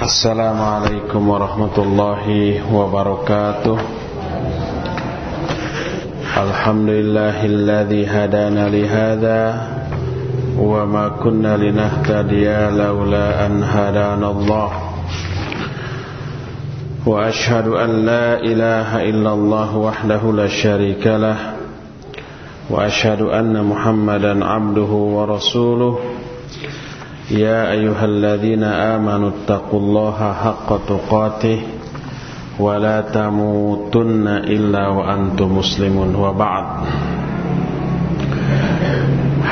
Assalamualaikum warahmatullahi wabarakatuh. Alhamdulillahilladzi hadana lihada Wa ma kunna linahtadiya lawla an hadanallah Wa ashadu an la ilaha illallah wahdahu la syarikalah Wa ashadu anna muhammadan abduhu wa rasuluh. يا أيها الذين آمنوا اتقوا الله حق تقاته ولا تموتن إلا وأنتم مسلمون وبعد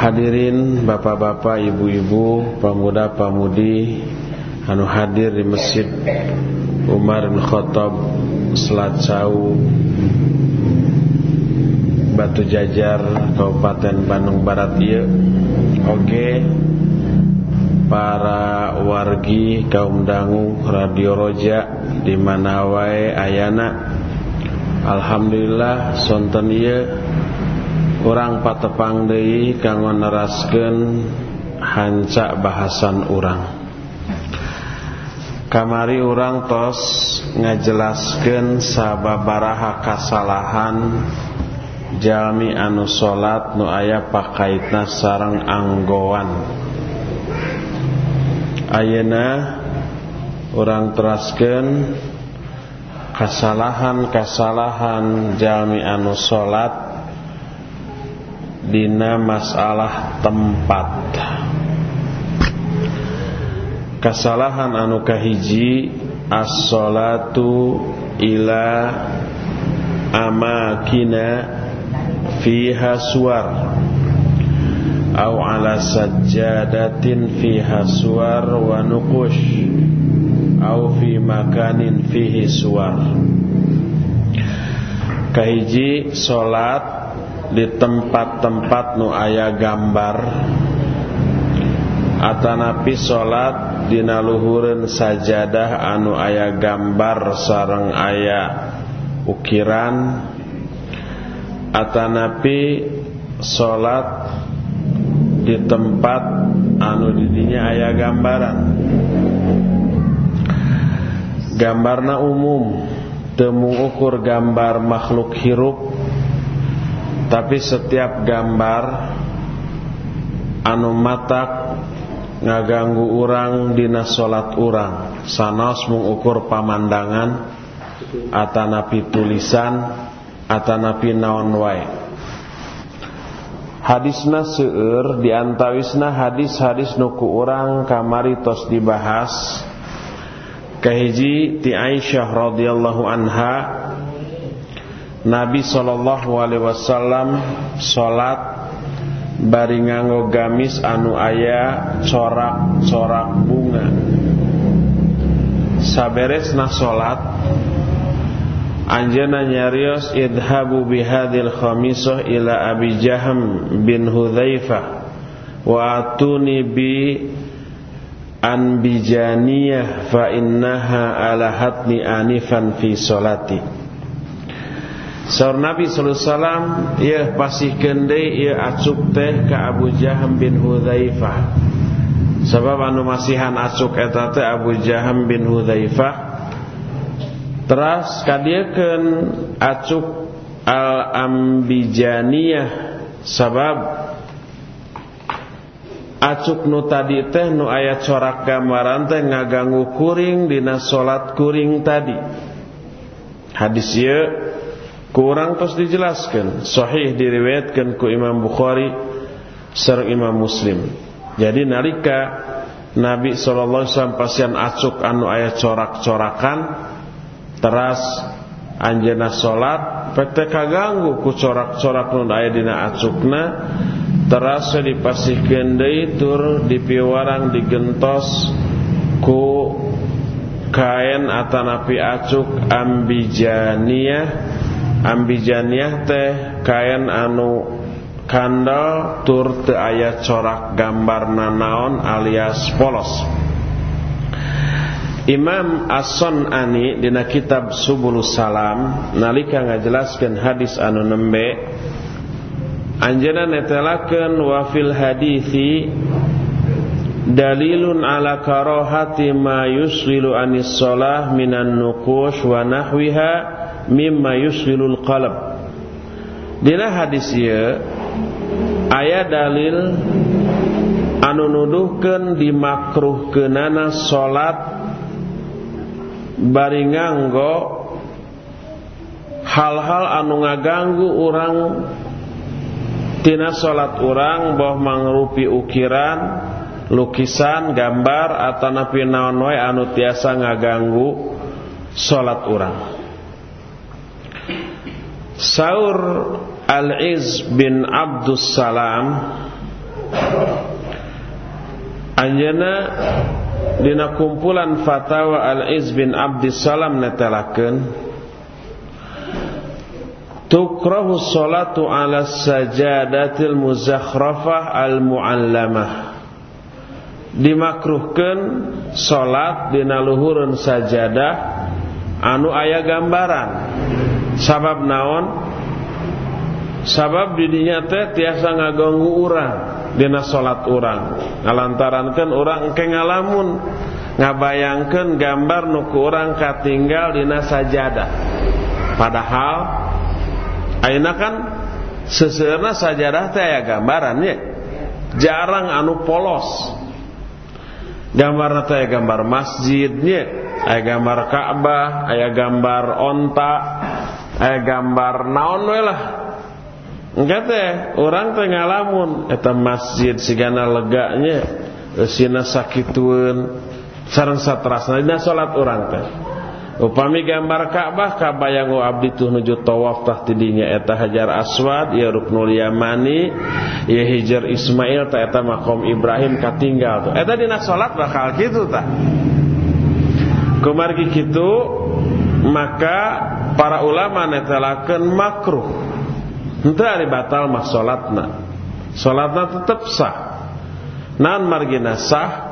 Hadirin bapak-bapak, ibu-ibu, pemuda-pemudi anu hadir di Masjid Umar bin Khattab Selat Sau Batu Jajar Kabupaten Bandung Barat ieu oge para wargi kaum dangu Radio Roja di mana wae ayana. Alhamdulillah sonten ieu. Urang patepang deui kanggo neraskeun hanca bahasan urang. Kamari urang tos ngajelaskeun sababaraha kasalahan jalmi anu salat nu aya pakaitna sareng anggowan ayeuna urang teraskeun kasalahan-kasalahan jalmi anu salat dina masalah tempat. Kasalahan anu kahiji as-salatu ila amakina fiha suar au ala sajjadatin fiha suar wa nuqush. Au fi makanin fihi suar kahiji salat di tempat-tempat nu aya gambar. Atanapi salat dina luhureun sajadah anu aya gambar sareng aya ukiran. Atanapi salat di tempat anu didinya aya gambaran. Gambarna umum temu ukur gambar makhluk hirup tapi setiap gambar anu matak ngaganggu urang dina salat urang. Sanos mengukur pamandangan atanapi tulisan atanapi naon wae hadisna seueur diantawisna hadis-hadis nuku urang kamari tos dibahas kahiji ti Aisyah radhiyallahu anha Nabi sallallahu alaihi wasallam salat bari nganggo gamis anu aya corak-corak bunga. Saberesna salat anjeunna nyarios idhabu bihadil khamisah ila Abi Jaham bin Hudzaifah wa atuni bi anbijaniyah fa innaha ala hatni anifan fi salati Saur Nabi sallallahu alaihi wasallam ieu pasihkeun deui ieu acuk teh ka Abu Jaham bin Hudzaifah sabab anu masihan acuk eta teh Abu Jaham bin Hudzaifah teras kadiekeun acuk al ambijaniyah sabab acuk nu tadi teh nu aya corak gambaran teh ngaganggu kuring dina salat kuring tadi. Hadis ieu kurang tos dijelaskan. Sahih diriwayatkan ku Imam Bukhari sareng Imam Muslim. Jadi nalika Nabi wasallam pasian acuk anu aya corak-corakan teras anjeunna salat pete kaganggu ku corak-corak nu aya dina acukna. Teras dipasihkeun deui tur dipiwarang digentos ku kain atanapi acuk ambijaniyah. Ambijaniyah teh kain anu kandal tur teu aya corak gambar nanaon alias polos Imam As-Sun'ani dina kitab Subulus Salam nalika ngajelaskeun hadis anu nembe anjeunna netelakeun wa fil hadithi dalilun ala karahati ma yuswilu anis salah minan nuqush wa nahwiha mimma yuswilul qalb. Dina hadis ieu aya dalil anu nuduhkeun dimakruhkeunana salat bari nganggo hal-hal anu ngaganggu urang. Tina salat urang boh mangrupi ukiran lukisan gambar atanapi naon wae anu tiasa ngaganggu salat urang. Saur Al-Iz bin Abdus Salam. Anjana Dina kumpulan fatwa Al-Iz bin Abdus Salam netelakeun Tukrahu salatu ala sajadatil muzakhrafah al-muallamah. Dimakruhkan salat dina luhurun sajadah anu aya gambaran. Sabab naon? Sabab didinya teh tiasa ngaganggu urang dina salat urang. Ngalantarankeun urang engke ngalamun. Ngabayangkeun gambar nu ku urang katinggal dina sajadah. Padahal ayeuna kan seseueurna sajadah teh aya gambarannya jarang anu polos. Gambarna teh gambar masjidnya aya gambar Ka'bah aya gambar onta aya gambar naon we lah engke teh urang teh ngalamun. Eta masjid sigana leganya sina sakitueun sareng satrasna dina salat urang teh. Upami gambar Ka'bah kabayang abdi tuh nuju tawaf tah tidinya eta Hajar Aswad ya Ruknul Yamani ya Hijar Ismail tah eta makom Ibrahim katinggal tuh. Eta dina salat bakal kitu tah. Kumargi kitu maka para ulama netelakeun makruh henteu ari batal mah salatna salatna tetep sah nan margina sah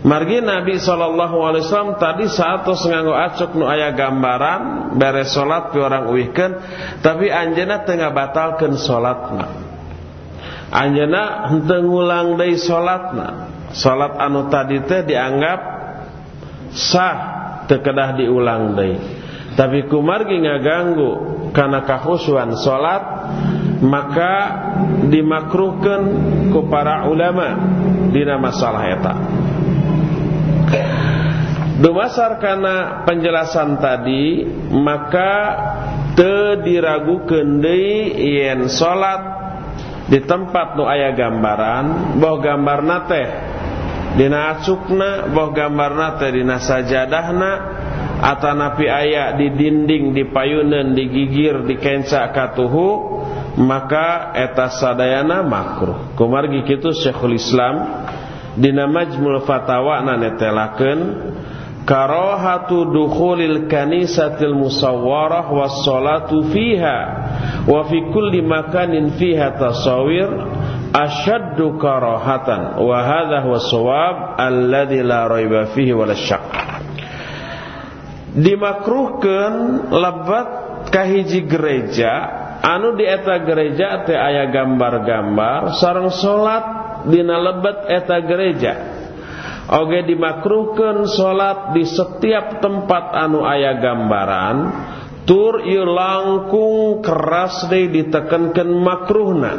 Margi Nabi wasallam tadi saat tos nganggo acuk nu aya gambaran beres salat pi orang uihkeun tapi anjeunna teu ngabatalkeun salatna. Anjeunna henteu ngulang deui salatna. Salat anu tadi teh dianggap sah teu diulang deui tapi kumargi ngaganggu karena kahusuan salat maka dimakruhkan ku para ulama. Dina masalah eta. Dumasar karena penjelasan tadi maka te diragukeun deui yen salat di tempat nu aya gambaran boh gambarna teh dina acukna boh gambarna teh dina sajadahna atanapi aya di dinding di payunan di gigir di kenca katuhu maka eta sadayana makruh. Kumargi kitu Syekhul Islam dina Majmul Fatawa na netelakeun karahatu dukhulil kanisatil musawwarah was salatu fiha wa fi kulli makanin fiha tasawir ashaddu karahatan wa hadha huwa shawab alladhi la raiba fihi wala syak dimakruhkan lebat kahiji gereja anu di eta gereja teh aya gambar-gambar sareng salat dina lebet eta gereja. Oge dimakruhkan salat di setiap tempat anu aya gambaran tur ieu langkung keras deui ditekenkeun makruhna.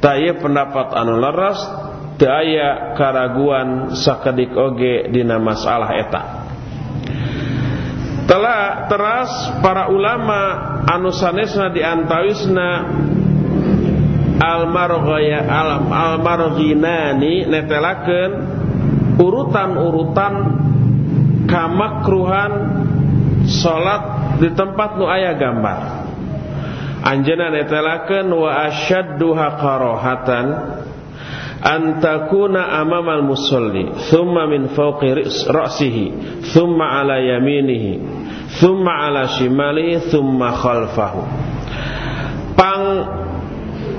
Taya pendapat anu leres teu aya karaguan sakedik oge dina masalah eta. Telah teras para ulama anu sanesna diantawisna al-marghaya al-marghinani netelakeun urutan-urutan kamakruhan salat di tempat nu aya gambar. Anjeunna netelakeun wa asyadduha qarahatan an takuna amamal musalli thumma min fawqi ra'sihi thumma ala yaminihi thumma ala shimalihi thumma khalfahu. Pang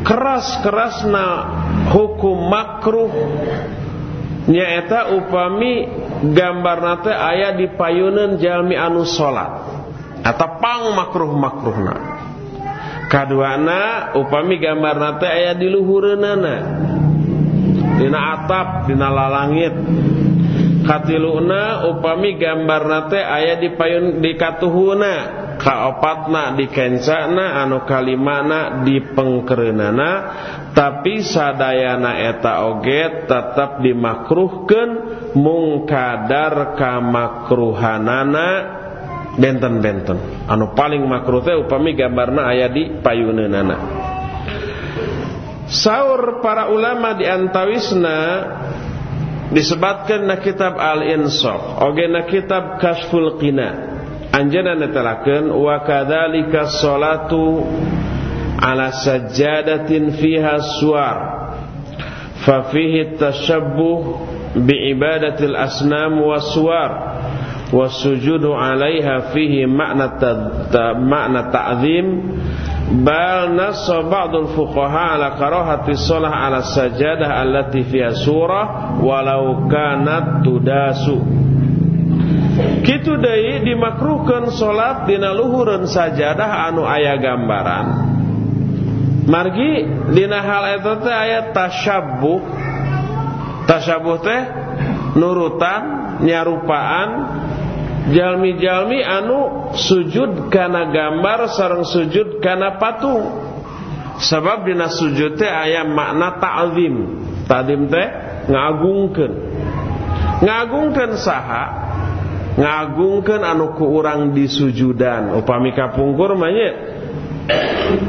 keras-kerasna hukum makruh nyaeta upami gambarna teh aya di payuneun jalmi anu salat. Atau pang makruh-makruhna. Kaduana upami gambarna teh aya di luhureunana dina atap dina lalangit katiluna upami gambarna teh aya di payun di katuhuna. Kaopatna dikencana anu kalimana dipengkerenana tapi sadayana eta oge tetap dimakruhkeun mung kadar kamakruhanana. Benten-benten. Anu paling makruh teh upami gambarna aya di payuneunana Saur para ulama diantawisna disebutkan na kitab Al-Insaf. Oge na kitab Kashful Qina. Anjana netelakeun wa kadzalika salatu ala sajadatin fiha suar fa fihi tashabbuh bi ibadatil asnam was-suwar was-sujudu 'alaiha fihi makna makna ta'zim. Bal nassa ba'dul fuqaha ala karahati shalah ala sajadah allati fiha surah walau kanat tudasu. Kitu deui dimakruhkeun salat dina luhureun sajadah anu aya gambaran. Margi dina hal eta teh aya tasyabbuh tasyabbuh teh nurutan nyarupaan jalmi-jalmi anu sujud kana gambar sareng sujud kana patung sebab dina sujud teh aya makna ta'zim. Ta'zim teh ngagungkeun. Ngagungkeun saha? Ngagungkeun anu ku urang disujudan. Upami kapungkur mah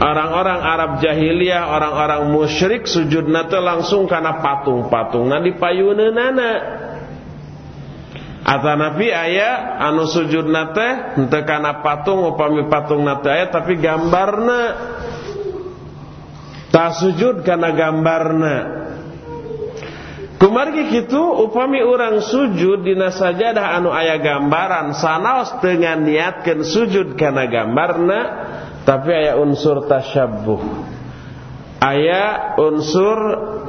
orang-orang Arab jahiliyah orang-orang musyrik sujudna teh langsung kana patung-patungna dipayuneunana Atanapi aya anu sujud nate henteu kana patung upami patung nate aya tapi gambarna. Tak sujud kana gambarna. Kumargi kitu upami orang sujud dina sajadah anu aya gambaran. Sanaos teu niatkeun sujud kana gambarna tapi aya unsur tasyabbuh aya unsur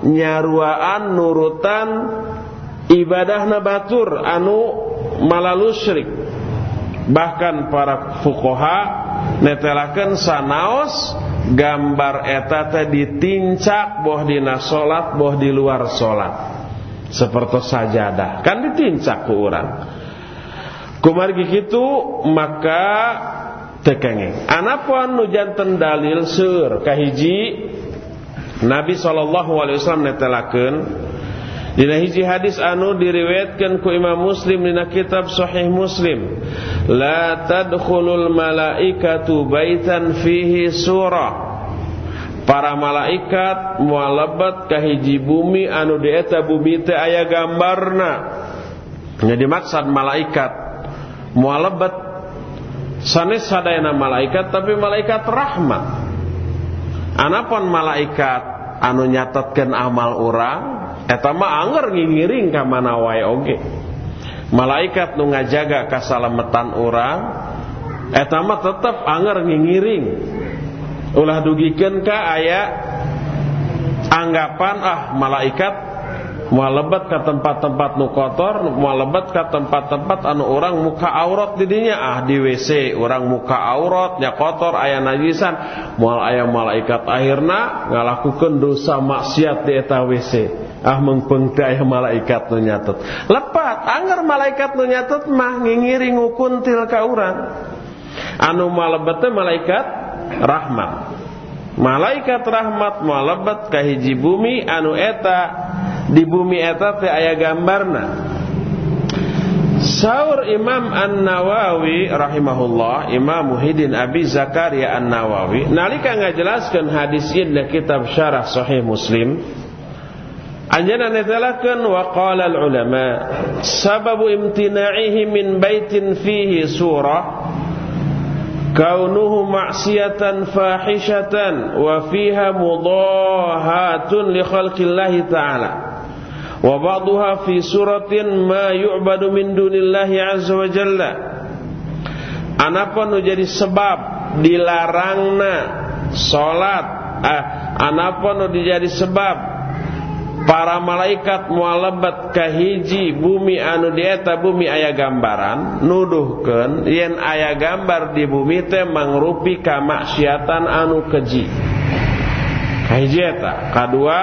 nyaruaan nurutan ibadahna batur anu malalu syirik. Bahkan para fukoha netelakan sanaos gambar eta teh ditincak boh dina salat boh di luar salat seperti sajadah. Kan ditincak ku urang. Kumargi kitu maka tekengeng anapun nu janten dalil seur kahiji Nabi sallallahu alaihi wasallam netelakeun Dina hiji hadis anu diriwayatkan ku Imam Muslim dina kitab Sahih Muslim, la tadkhulul malaikatu baitan fihi surah. Para malaikat moal lebat ka hiji bumi anu di eta bumi teh aya gambarna. Jadi maksud malaikat moal lebat sanes sadayana malaikat tapi malaikat rahmat. Anapun malaikat anu nyatetkeun amal orang eta mah anger ngingiring ka mana wae oge. Malaikat nu ngajaga kasalametan urang eta mah tetep anger ngingiring ulah dugikeun ka aya anggapan ah malaikat Mau lebat ke tempat-tempat nu kotor, mau lebat ke tempat-tempat anu orang muka aurat didinya ah di WC orang muka aurat nya kotor ayah najisan, moal ayah malaikat akhirna ngalakukan dosa maksiat di eta WC. Ah mengpengti ayah malaikat nu nyatet. Lepat, anggar malaikat nu nyatet mah ngingiri ngukuntil ka urang. Anu malebat malaikat rahmat. Malaikat rahmat malebat ka hiji bumi anu eta di bumi eta teh aya gambarna? Saur Imam An-Nawawi rahimahullah Imam Muhyiddin Abi Zakaria An-Nawawi nalika ngajelaskeun hadis ieu kitab Syarah Sahih Muslim. Anjana netelakeun wa qala al-ulama sababu imtina'ihi min baitin fihi surah kaunuhu ma'siyatan fahishatan wa fiha mudahatun li khalqillahi ta'ala wa ba'daha fi suratin ma yu'badu min dunillahi azza wa jalla. Anapun nu jadi sebab dilarangna salat ah anapun nu jadi sebab para malaikat mualebat kahiji bumi anu dieta bumi aya gambaran? Nuduhkeun yen aya gambar di bumi teh mangrupi kamaksiatan anu keji. Kahiji eta. Kadua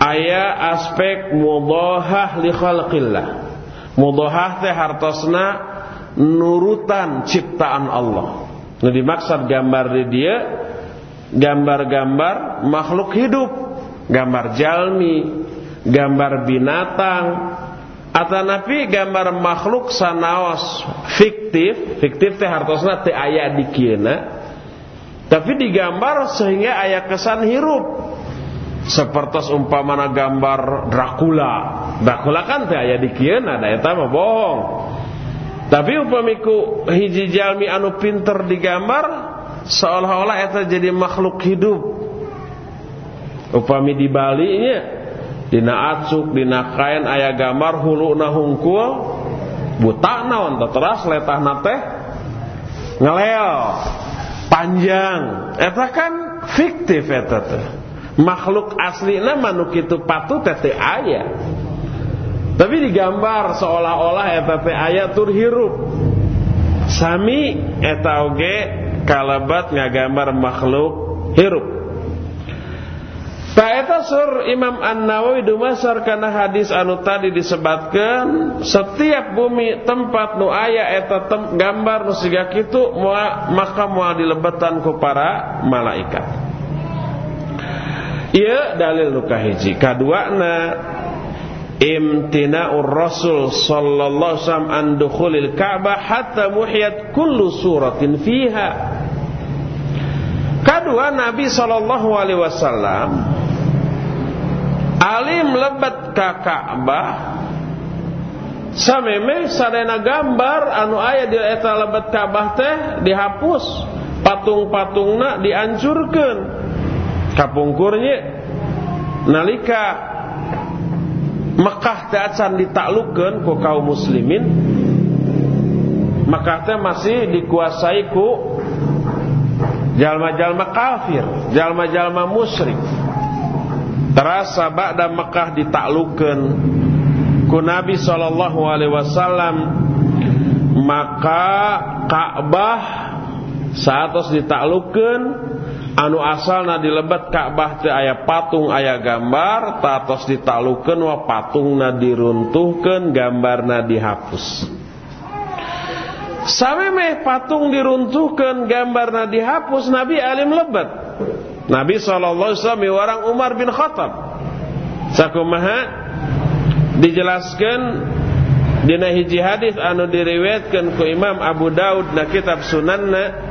aya aspek mudahah li khalqillah. Mudahah teh hartosna nurutan ciptaan Allah. Nu dimaksud gambar di dia gambar-gambar makhluk hidup. Gambar jalmi gambar binatang. Atau nabi gambar makhluk sanaos fiktif. Fiktif teh hartosna teh aya di kieu tapi digambar sehingga ayat kesan hirup seperti umpamana gambar Dracula. Dracula kan teh aya di kieu ada eta mah bohong. Tapi upamiku hiji jalmi anu pinter digambar seolah-olah eta jadi makhluk hidup. Upami di Bali nya dina acuk dina kain aya gambar huluna hungkul buta naon terus letahna teh ngeleo panjang. Eta kan fiktif eta teh makhluk aslina manuk itu patut teh aya. Tapi digambar seolah-olah eta teh aya tur hirup. Sami eta oge kalabat ngagambar makhluk hirup. Taeta sur Imam An-Nawawi dumasar karena hadis anu tadi disebutkan setiap bumi tempat nu aya eta tem, gambar nu siga kitu maka moal dilebetan ku para malaikat. Ieu dalil nu kahiji. Kaduana imtina'ur Rasul sallallahu alaihi wasallam an dukhulil Ka'bah hatta muhiyat kullu suratin fiha. Kedua Nabi sallallahu alaihi wasallam alim lebat ka Ka'bah sameme sadena gambar anu aya di eta lebat Ka'bah teh dihapus patung-patungna dihancurkeun kapungkurnya nalika Mekah teh acan ditaklukkeun ku kaum muslimin Mekah teh masih dikuasai ku jalma-jalma kafir, jalma-jalma musyrik. Terasa ba'da Mekah ditaklukkan ku Nabi sallallahu alaihi wasallam maka Ka'bah saatos ditaklukkan anu asalna dilebat Ka'bah teh aya patung aya gambar tatos ditaklukkan wa patungna diruntuhkeun gambarna dihapus. Sampai patung diruntuhkan gambarna dihapus Nabi alim lebat Nabi SAW orang Umar bin Khattab. Sakumaha? Dijelaskan dina hiji hadis anu diriwayatkan ku Imam Abu Daud na kitab sunanna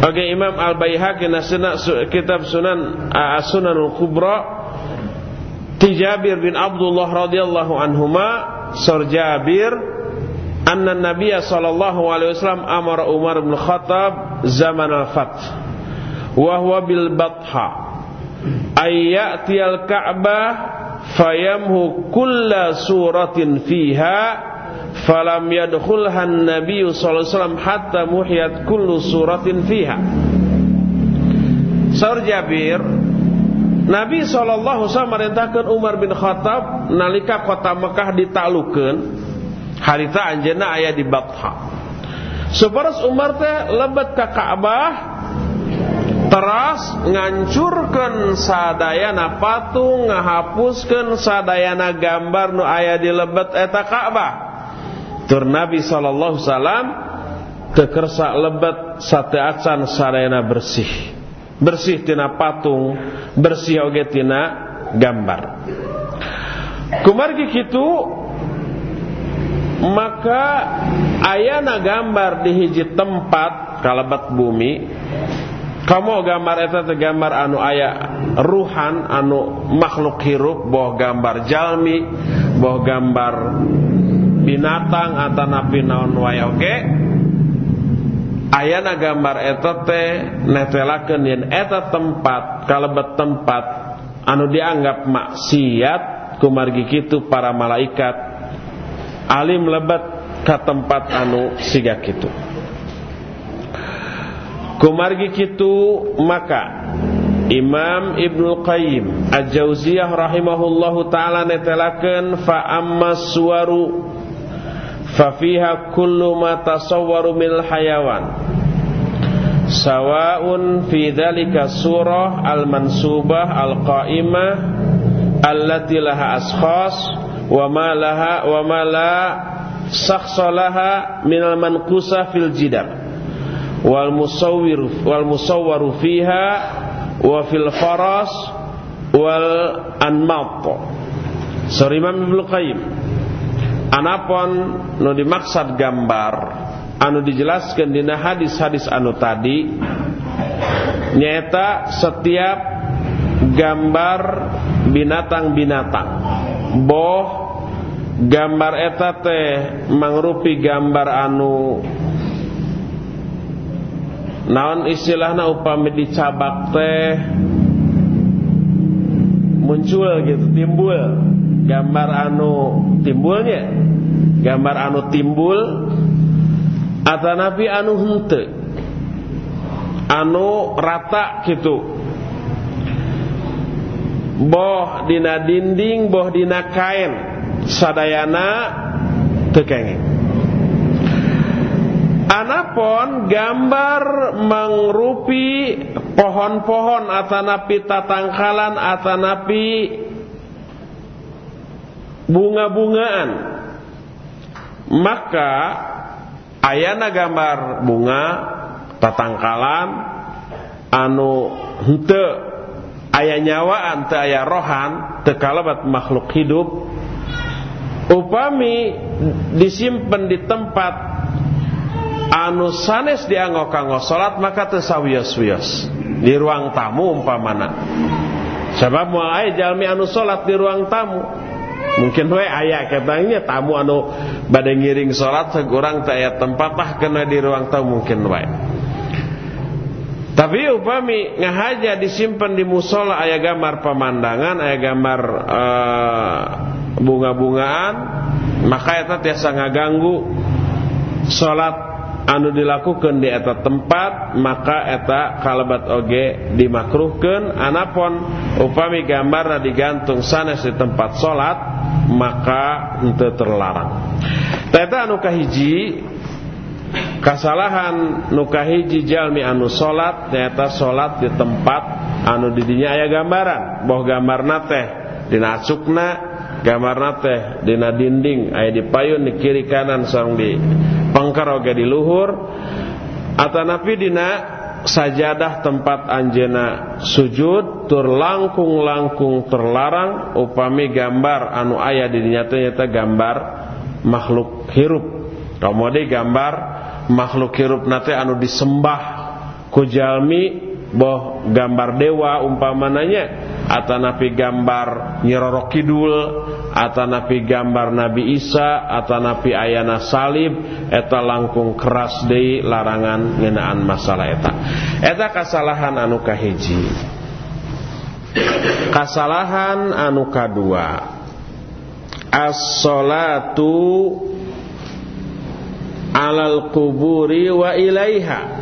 oge Imam Al Baihaqi kitab sunan As-Sunanul Kubra ti Jabir bin Abdullah radhiyallahu anhuma sor Jabir anna Nabiya sallallahu alaihi wasallam amara Umar bin Khattab zaman al-Fath. Wa huwa bil batha. Ayyatiyal ka'bah fayamhu kulla suratin fiha falam yadkhulha an-nabiy sallallahu alaihi wasallam hatta muhiyat kullu suratin fiha. Saur Jabir Nabi sallallahu alaihi wasallam merintahkeun Umar bin Khattab nalika kota Mekah ditaklukeun harita anjeunna aya di Batha. Sabaras Umar teh lebat ka Ka'bah teras ngancurkan sadayana patung ngahapuskan sadayana gambar nu aya di lebet eta Ka'bah tur Nabi sallallahu salam kekersa lebet sate acan sadayana bersih. Bersih tina patung bersih oge tina gambar. Kumargi kitu maka ayana gambar di hiji tempat kalabat bumi kamu gambar eta teh gambar anu aya ruhan anu makhluk hirup boh gambar jalmi boh gambar binatang atau napi naon wae oge ayana gambar eta teh netelakeun yen eta tempat kalebet tempat anu dianggap maksiat kumargi kitu para malaikat. Alim lebet ka tempat anu siga kitu. Kumargi kitu maka Imam Ibnu Qayyim Al-Jauziyah rahimahullahu taala netelakeun fa ammas suwaru fa fiha kullu ma tasawwaru mil hayawan sawaun fi dzalika surah al-mansubah al-qa'imah allati laha askhas wa ma laha wa ma la sakhsalaha minal manqusa fil jidar. Wal musawwir wal musawwaru fiha wa fil faras wal anmat Sorry Imam Ibnu Qayyim Anapun nu dimaksud gambar anu dijelaskan dina hadis-hadis anu tadi nyata setiap gambar binatang-binatang. Boh gambar eta teh mangrupi gambar anu naon istilahna upami dicabak teh muncul gitu timbul gambar anu timbulnya? Gambar anu timbul atau nabi anu hente anu rata gitu boh dina dinding boh dina kain. Sadayana tekengeng Anapun gambar mengrupi pohon-pohon atanapi tatangkalan atanapi bunga-bungaan. Maka ayana gambar bunga tatangkalan anu hente aya nyawaan teu aya rohan teu kalabat makhluk hidup. Upami disimpan di tempat anu sanes dianggo kanggo salat maka teu sawios-wios di ruang tamu umpamana. Sebab moal aya jalmi anu salat di ruang tamu mungkin we aya katanya tamu anu bade ngiring sekurang teu aya tempat lah kena di ruang tamu mungkin we. Tapi upami ngahaja disimpan di musola aya gambar pemandangan aya gambar uh, bunga-bungaan maka eta tiasa ngaganggu salat anu dilakukan di eta tempat maka eta kalabat oge dimakruhkan anapun upami gambarna digantung sanes di tempat salat maka henteu terlarang. Eta anu kahiji kasalahan nu kahiji jalmi anu salat nyaeta salat di tempat anu didinya aya gambaran. Boh gambarna teh dina acukna gambarna teh dina dinding aya di payun di kiri kanan sareng di pangkar oge di luhur. Atanapi dina sajadah tempat anjena sujud tur langkung-langkung terlarang upami gambar anu aya di nyata-nyata gambar makhluk hirup. Kamode gambar makhluk hirup nate anu disembah ku jalmi boh gambar dewa umpamananya atanapi gambar nyirorok kidul atanapi gambar Nabi Isa atanapi ayana salib eta langkung keras deui larangan ngeunaan masalah eta. Eta kasalahan anu kahiji. Kasalahan anu kadua. As-salatu alal kuburi wa ilaiha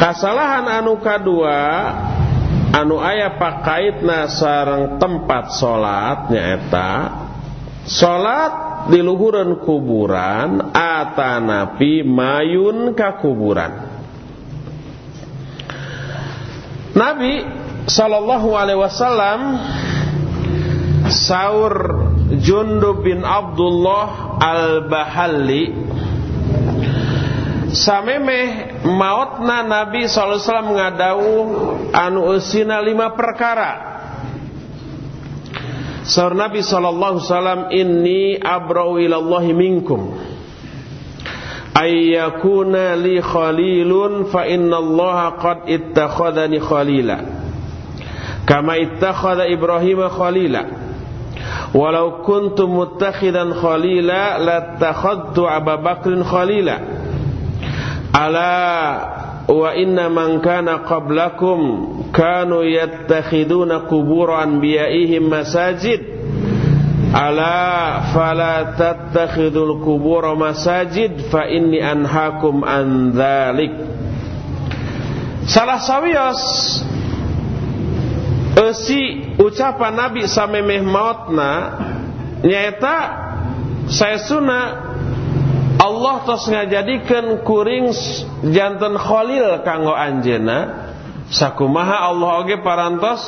kasalahan anu kadua anu aya pakaitna sarang tempat salat nyaeta. Salat di luhuran kuburan atanapi mayun ka kuburan. Nabi sallallahu alaihi wasallam saur Jundub bin Abdullah al-Bahalli samemeh mautna Nabi SAW ngadau anu usina lima perkara. Saur Nabi SAW Inni abra'u ilallahi minkum. Ayyakuna li khalilun Fa inna allaha qad ittakhadani khalila. Kama ittakhada Ibrahim khalila. Walau kuntu muttakhidan khalila Lattakhadtu Abu Bakrin khalila Ala wa inna man kana qablakum kanu yattakhiduna qubur anbiya'ihim masajid. Ala fala tattakhidul qubur masajid fa inni anhaakum an dzalik Salah sawios Esi ucapan Nabi samemeh mautna nyaeta saya sunnah Allah tos ngajadikeun kuring janten khalil kanggo anjeunna. Sakumaha Allah oge parantos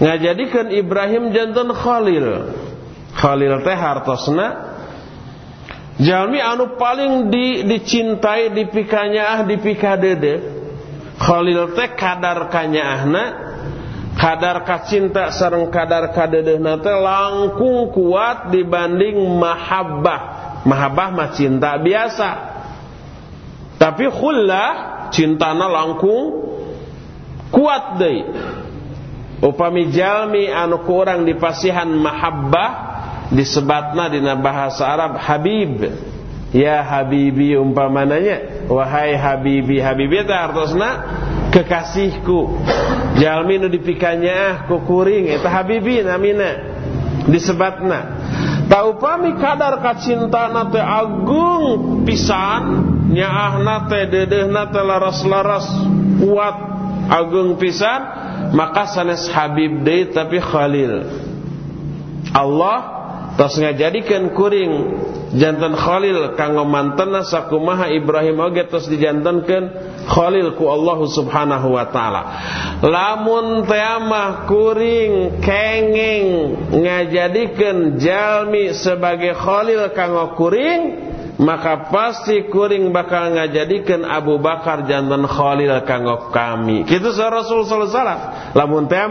ngajadikan Ibrahim jantan Khalil. Khalil teh hartosna. Jalmi anu paling di, dicintai dipikanya ah dipika dede Khalil teh kadar kanyaahna kadar kacinta sareng kadar kadedehna teh langkung kuat dibanding mahabbah mahabbah mah cinta biasa. Tapi khullah cintana langkung kuat deui upami jalmi anu kurang dipasihan mahabbah disebatna dina bahasa Arab Habib. Ya Habibi umpamananya wahai Habibi Habibi itu artosna kekasihku. Jalmi nu dipikanya ku kuring eta Habibi namina disebatna tau pami kadar kacintana teh agung pisan nyaahna teh dedehna teh laras-laras kuat agung pisan maka sanes Habib deui tapi Khalil. Allah tos ngajadikeun kuring jantan Khalil kanggo mantena sakumaha Ibrahim oge tos dijantankeun Khalil ku Allah Subhanahu wa taala. Lamun teh kuring kenging ngajadikeun jalmi sebagai Khalil kanggo kuring maka pasti kuring bakal ngajadikeun Abu Bakar jantan Khalil kanggo kami. Kitu sa Rasul sallallahu alaihi wasallam. Lamun teh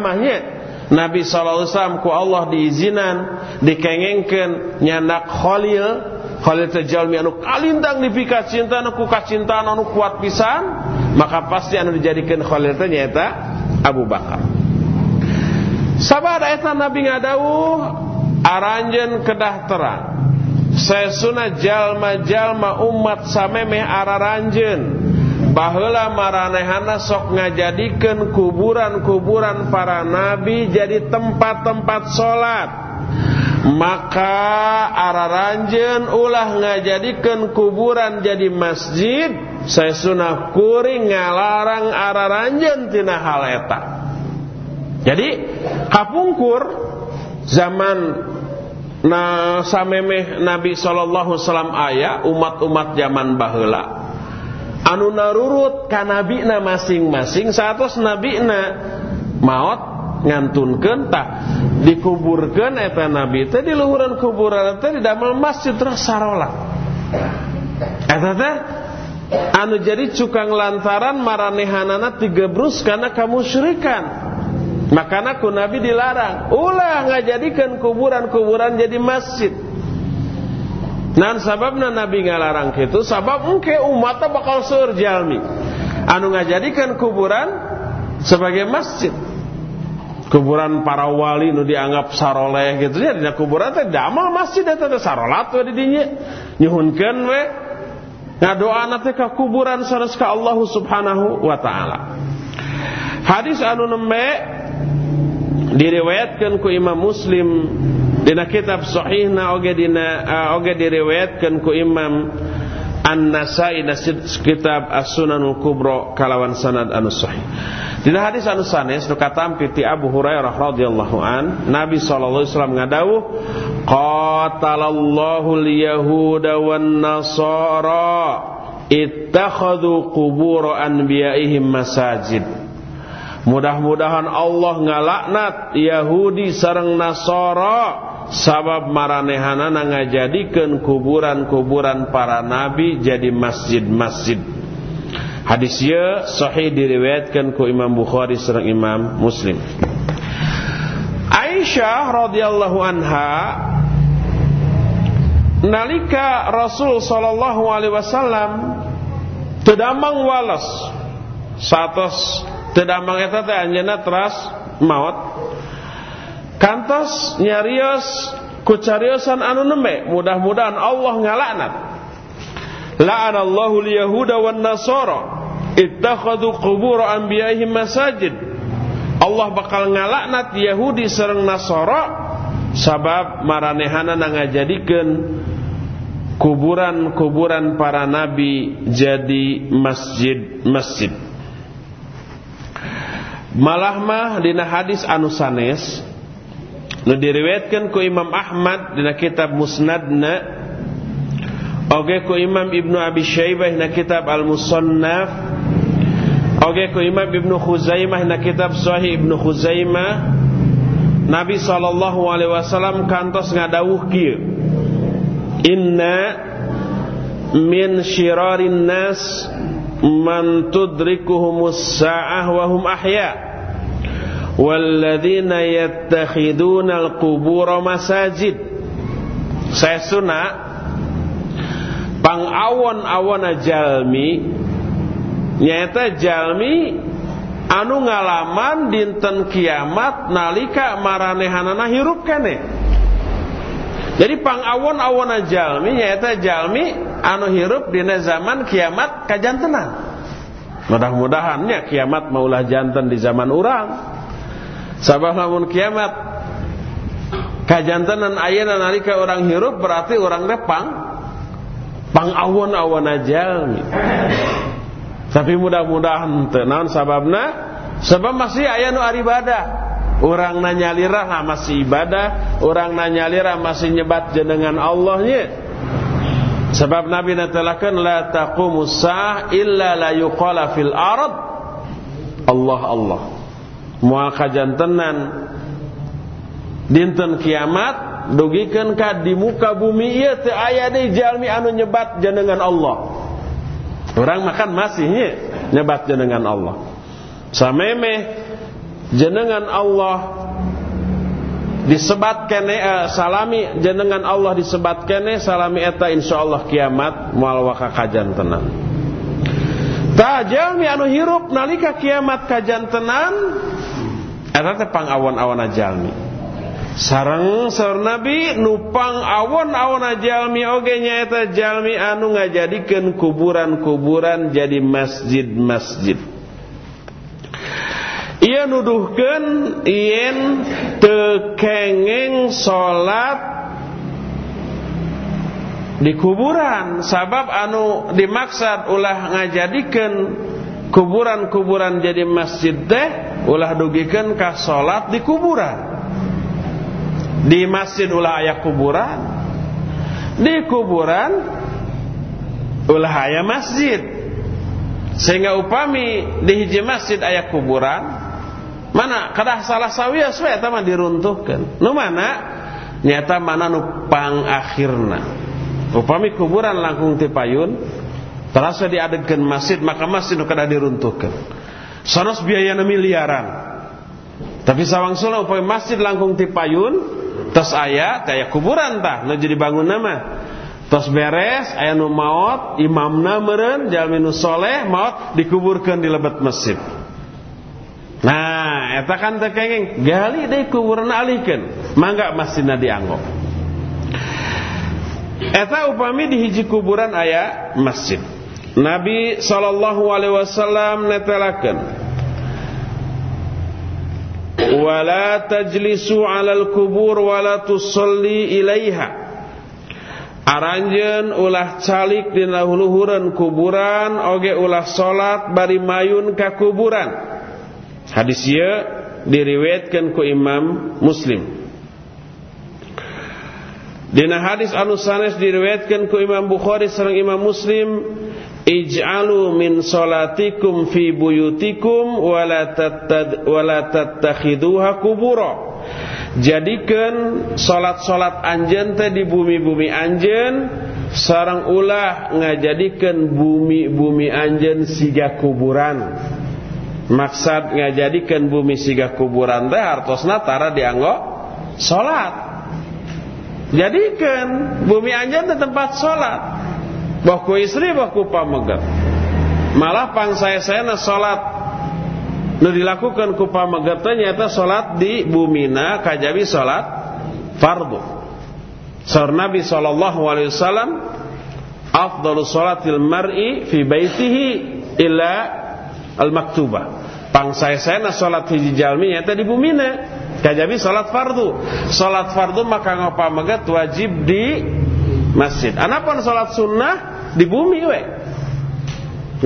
Nabi SAW ku Allah diizinan dikengengkan nyandak Khalil Khalil tejalmi anu kalintang dipika cinta anu ku kacintaan anu kuat pisan maka pasti anu dijadikan Khalil teh nyata Abu Bakar. Sabada eta Nabi ngadawuh aranjeun kedah terang sesuna jalma-jalma umat samemeh araranjeun Bahula maranehana sok ngajadikan kuburan-kuburan para nabi jadi tempat-tempat sholat maka araranjen ulah ngajadikan kuburan jadi masjid saya sunah kuring ngalarang araranjen tina hal eta. Jadi kapungkur zaman na samemeh Nabi sallallahu alaihi wasallam aya umat-umat zaman baheula anu narurut ka nabina masing-masing satos nabina maut ngantunkeun tah dikuburkeun eta nabi teh di luhuran kuburan teh di damel masjid sarola eta teh anu jadi cukang lantaran maranehanana tiga brus karena kamu syirikan makana ku nabi dilarang ulah ngajadikan kuburan-kuburan jadi masjid. Nah sababna Nabi ngalarang itu sabab engke umatnya bakal seur jalmi. Anu ngajadikan kuburan sebagai masjid. Kuburan para wali nu dianggap saroleh gitu ya dina kuburan teh damal masjid eta teh sarolat we di dinya. Nyuhunkeun we ngadoana teh ka kuburan sanes ka Allah Subhanahu wa taala. Hadis anu nembe diriwayatkan ku Imam Muslim Dina kitab sahihna oge dina uh, oge diriwayatkeun ku Imam An-Nasai na kitab As-Sunanul Kubra kalawan sanad anu sahih. Dina hadis anu sanes nu katampi ti Abu Hurairah radhiyallahu an, Nabi sallallahu alaihi wasallam ngadawuh, "Qatalallahu al-yahuda wan nasara ittakhadhu qubur anbiya'ihim masajid." Mudah-mudahan Allah ngalaknat Yahudi sareng Nasara sabab maranehanana ngajadikeun kuburan-kuburan para nabi jadi masjid-masjid. Hadis ieu sahih diriwayatkan ku Imam Bukhari sareng Imam Muslim. Aisyah radhiyallahu anha nalika Rasul sallallahu alaihi wasallam tedamang walas satos tedamang eta teh anjeunna teras maut kantos nyarios kucariosan anu nembe mudah-mudahan Allah ngalaknat. La'anallahu al-yahuda wan nasara. Ittakhadhu qubur anbiya'ihim masajid. Allah bakal ngalaknat Yahudi sareng Nasara sabab maranehana ngajadikeun kuburan-kuburan para nabi jadi masjid-masjid malah mah dina hadis anu sanes Nu diriwayatkan ku Imam Ahmad dina kitab Musnadna. Oge ku Imam Ibnu Abi Syaibah dina kitab Al-Musannaf. Oge ku Imam Ibnu Khuzaimah dina kitab Sahih Ibnu Khuzaimah. Nabi sallallahu alaihi wasallam kantos ngadawuh kieu Inna min syirarin nas man tudrikuhumus sa'ah wa hum ahya walladzina yattakhiduna al-qubur masajid. Saya sunah pangawon-awona jalmi nyata jalmi anu ngalaman dinten kiamat nalika maranehanana hirup kene. Jadi pangawon-awona jalmi nyata jalmi anu hirup dina zaman kiamat kajantenan. Mudah-mudahannya kiamat maulah jantan di zaman orang sabab lamun kiamat kajantenan ayeuna nalika orang hirup berarti orang repang pangawon-awona jalmi tapi mudah-mudahan tenan sababna sebab masih aya nu ibadah. Orang nanya lirah nah masih ibadah, orang nanya lirah masih nyebat jenengan Allahnya. Sebab Nabi natalakan la taqumu sah illa la yuqala fil ard Allah Allah. Moal kajantenan dinten kiamat dugikeun ka di muka bumi ieu teu aya deui jalmi anu nyebat jenengan Allah. Orang makan masihnya nyebat jenengan Allah. Sameme jenengan Allah disebat kene eh, salami jenengan Allah disebat kene salami eta insyaallah kiamat moal waka kajan tenan. Tajal mi anu hirup nalika kiamat kajan tenan eta teh pangawon-awon jalmi sarang saur Nabi nupang awon-awon jalmi oge nyaeta jalmi anu ngajadikeun kuburan-kuburan jadi masjid-masjid. Ia nuduhkeun yen teu kengeng salat di kuburan sabab anu dimaksud ulah ngajadikeun kuburan-kuburan jadi masjid teh ulah dugikeun ka salat di kuburan. Di masjid ulah ayah kuburan. Di kuburan Ulah ayah masjid. Sehingga upami Di hiji masjid ayah kuburan Mana kadah salah sawia Supaya teman diruntuhkan. Nu mana? Nyata mana nupang akhirna. Upami kuburan langkung tipayun Terasa diadegan masjid Maka masjid nu kadah diruntuhkan Sonos biaya miliaran. Tapi sawang sula upami masjid langkung tipayun tos aya kayak kuburan tah nu jadi bangun nama tos beres aya nu maot imamna meureun jalmi nu soleh maot dikuburkeun di lebet masjid. Nah eta kan teh kenging gali deui kuburan alikeun mangga masjidna dianggo. Eta upami di hiji kuburan aya masjid Nabi sallallahu alaihi wasallam netelakeun wala tajlisu alal kubur wala tusalli ilaiha. Aranjeun ulah calik dina luhureun kuburan oge ulah salat bari mayun ka kuburan. Hadis ieu diriwayatkeun ku Imam Muslim. Dina hadis anu sanes diriwayatkeun ku Imam Bukhari sareng Imam Muslim Ij'alu min salatikum fi buyutikum wala tattakhiduha kubura. Jadikan salat-salat anjeun teh di bumi-bumi anjeun sareng ulah ngajadikeun bumi-bumi anjeun siga kuburan. Maksud ngajadikeun bumi siga kuburan teh hartosna tara dianggo salat. Jadikan bumi anjeun teh tempat salat. Bahku istri bahku pamegat Malah pang saya salat Nu dilakukan ku pamegat Ternyata salat di bumina Kajabi salat fardu. Saur Nabi sallallahu alaihi wasallam Afdalu salatil mar'i Fi baitihi Illa al-maktubah Pang saya salat hiji jalmi Nyata di bumina Kajabi salat fardu. Salat fardu maka ngapamegat wajib di masjid. Anapun salat sunnah di bumi we.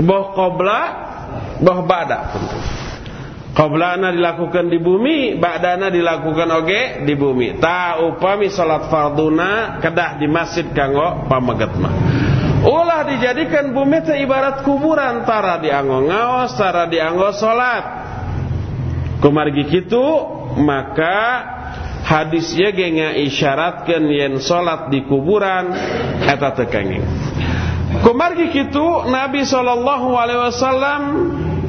Boh qobla boh bada. Qoblana dilakukan di bumi ba'dana dilakukan oge di bumi. Ta upami salat farduna kedah di masjid kanggo pameget mah. Ulah dijadikan bumi teh ibarat kuburan tara dianggo ngaos tara dianggo salat. Kumargi kitu maka hadisnya ge isyaratkan yen salat di kuburan eta teu kumargi kitu Nabi sallallahu alaihi wasallam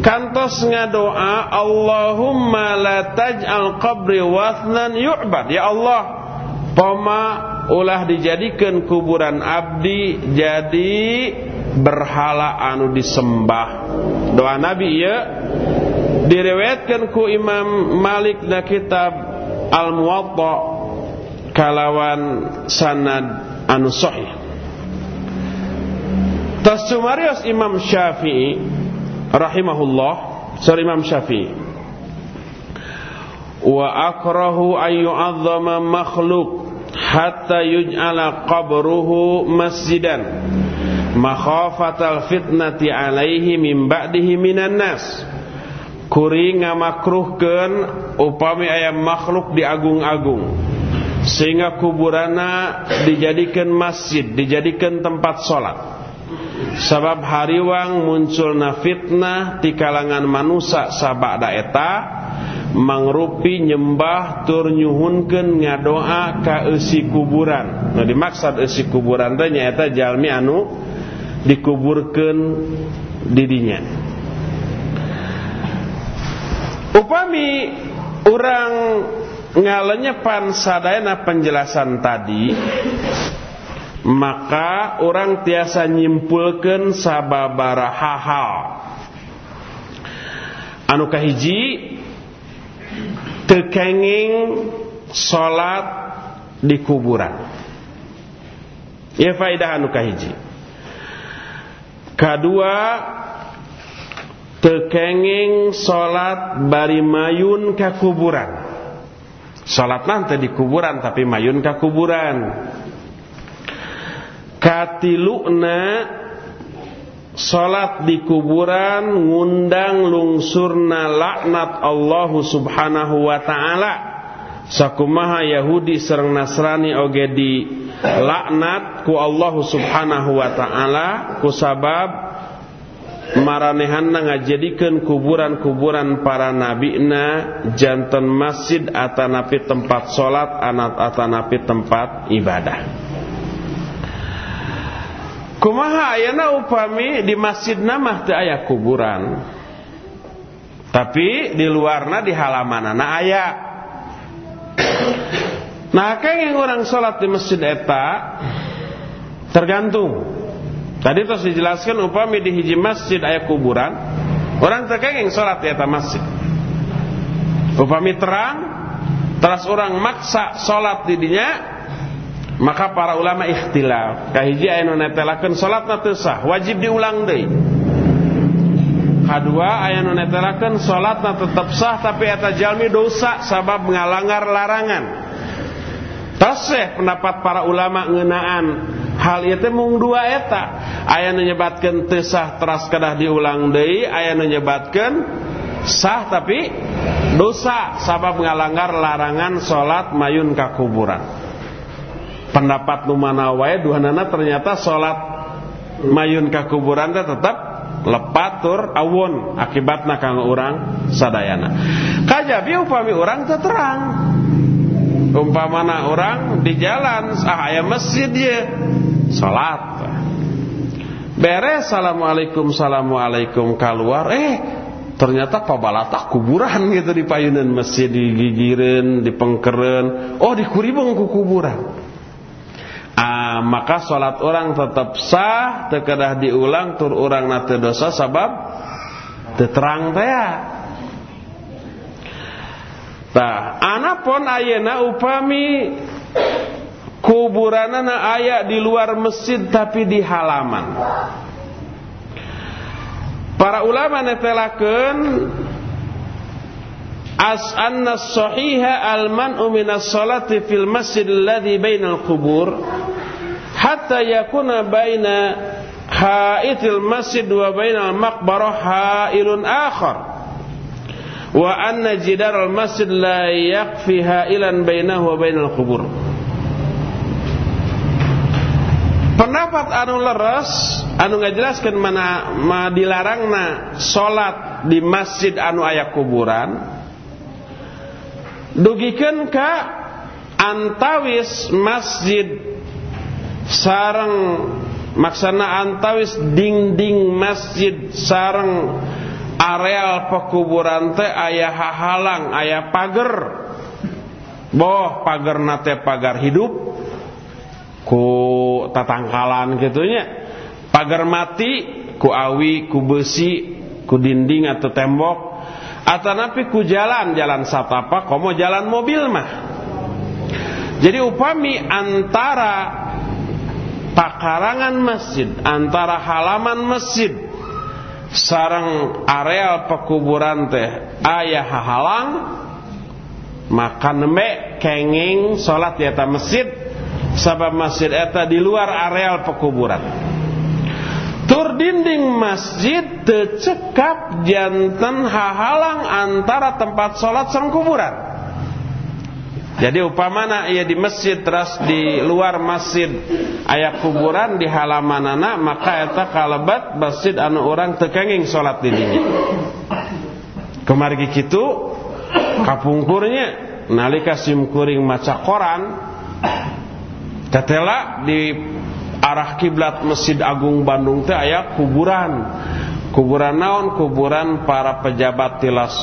kantos ngadoa Allahumma la taj'al qabri wathnan yu'bad. Ya Allah poma ulah dijadikan kuburan abdi jadi berhala anu disembah. Doa Nabi ya. Diriwayatkan ku Imam Malik na kitab Al-Muwatta kalawan sanad anu sahih Tasumarios Imam Syafi'i rahimahullah. Sorry Imam Syafi'i. Wa akrahu an yu'azzama makhluk hatta yuj'ala qabruhu masjidan. Makhafatal fitnati alaihi min ba'dihi minan nas. Kuring ngamakruhkeun upami aya makhluk diagung-agung sehingga kuburana dijadikan masjid dijadikan tempat salat sabab hariwang munculna fitnah di kalangan manusia sabada eta mangrupi nyembah tur nyuhunkeun ngadoa ka eusi kuburan. Nah dimaksud eusi kuburan teh nyaeta jalmi anu dikuburkan didinya. Upami orang ngalenyepan sadayana penjelasan tadi maka orang tiasa nyimpulkan sababara hal anu kahiji tekenging salat di kuburan. Ya faidah anu kahiji. Kedua tekenging salat bari mayun ka kuburan. Salat nanti di kuburan tapi mayun ka kuburan katiluna salat di kuburan ngundang lungsurna laknat Allah subhanahu wa ta'ala. Sakumaha Yahudi serang Nasrani oge di laknat ku Allah subhanahu wa ta'ala. Ku sabab maranehanna ngajadikeun kuburan-kuburan para nabina jantan masjid atanapi tempat salat atanapi tempat ibadah kumaha ayana upami di masjid mah teu aya kuburan? Tapi di luarna di halamanana aya. Nah yang orang salat di masjid eta tergantung. Tadi terus dijelaskan upami di hiji masjid ayat kuburan, orang terkenging sholat di atas masjid. Upami terang, terus orang maksa sholat di dinya, maka para ulama ikhtilaf. Kahiji ayat netelakan sholat sah, wajib diulang deh. Kedua ayat netelakan sholat tetap sah, tapi eta jalmi dosa sabab mengalanggar larangan. Taseh pendapat para ulama ngenaan hal itu mung dua eta aya menyebatkan tesah teras kadah diulang deui aya menyebatkan sah tapi dosa sabab ngalanggar larangan salat mayun ka kuburan pendapat nu mana wae duhanana ternyata salat mayun ka kuburan tetap lepat tur awun. Akibatna kang urang sadayana. Kajabi upami urang teu terang. Umpamana orang di jalan sah aya masjid dia salat beres assalamualaikum assalamualaikum keluar eh ternyata pabalata kuburan gitu di payunan masjid digigirin dipengkeren. Oh dikuribung ku kuburan ah maka salat orang tetap sah terkedah diulang tur orang nate dosa sabab terang teh Tah, anapun ayana upami kuburanana aya di luar masjid tapi di halaman. Para ulama netelakeun as anna sahiha al man'u min as-salati fil masjid alladhi bainal qubur hatta yakuna baina haitil masjid wa bainal maqbarah hailun akhar. Wa anna jidar al masjid la yakfi hailan bainahu wa bainal pendapat anu leres anu ngajelaskan mana ma dilarangna salat di masjid anu aya kuburan dugikeun ka antawis masjid sarang maksana antawis dinding masjid sarang areal pekuburan teh ayah halang ayah pagar boh pagar nate pagar hidup. Ku tatangkalan gitunya pagar mati ku awi ku besi ku dinding atau tembok atau napi ku jalan jalan satapa komo jalan mobil mah. Jadi upami antara pakarangan masjid antara halaman masjid sarang areal pekuburan teh ayah halang maka nembe kenging salat di eta masjid. Sabab masjid eta di luar areal pekuburan tur dinding masjid tercekap jantan hahalang antara tempat salat sareng kuburan. Jadi upamana ia di masjid terus di luar masjid. Ayat kuburan di halaman anak maka eta kalebat masjid anu orang tekenging salat di dinya kemarin kitu kapungkurnya nalika simkuring maca koran tetela di arah kiblat Masjid Agung Bandung teh aya kuburan. Kuburan naon? Kuburan para pejabat tilas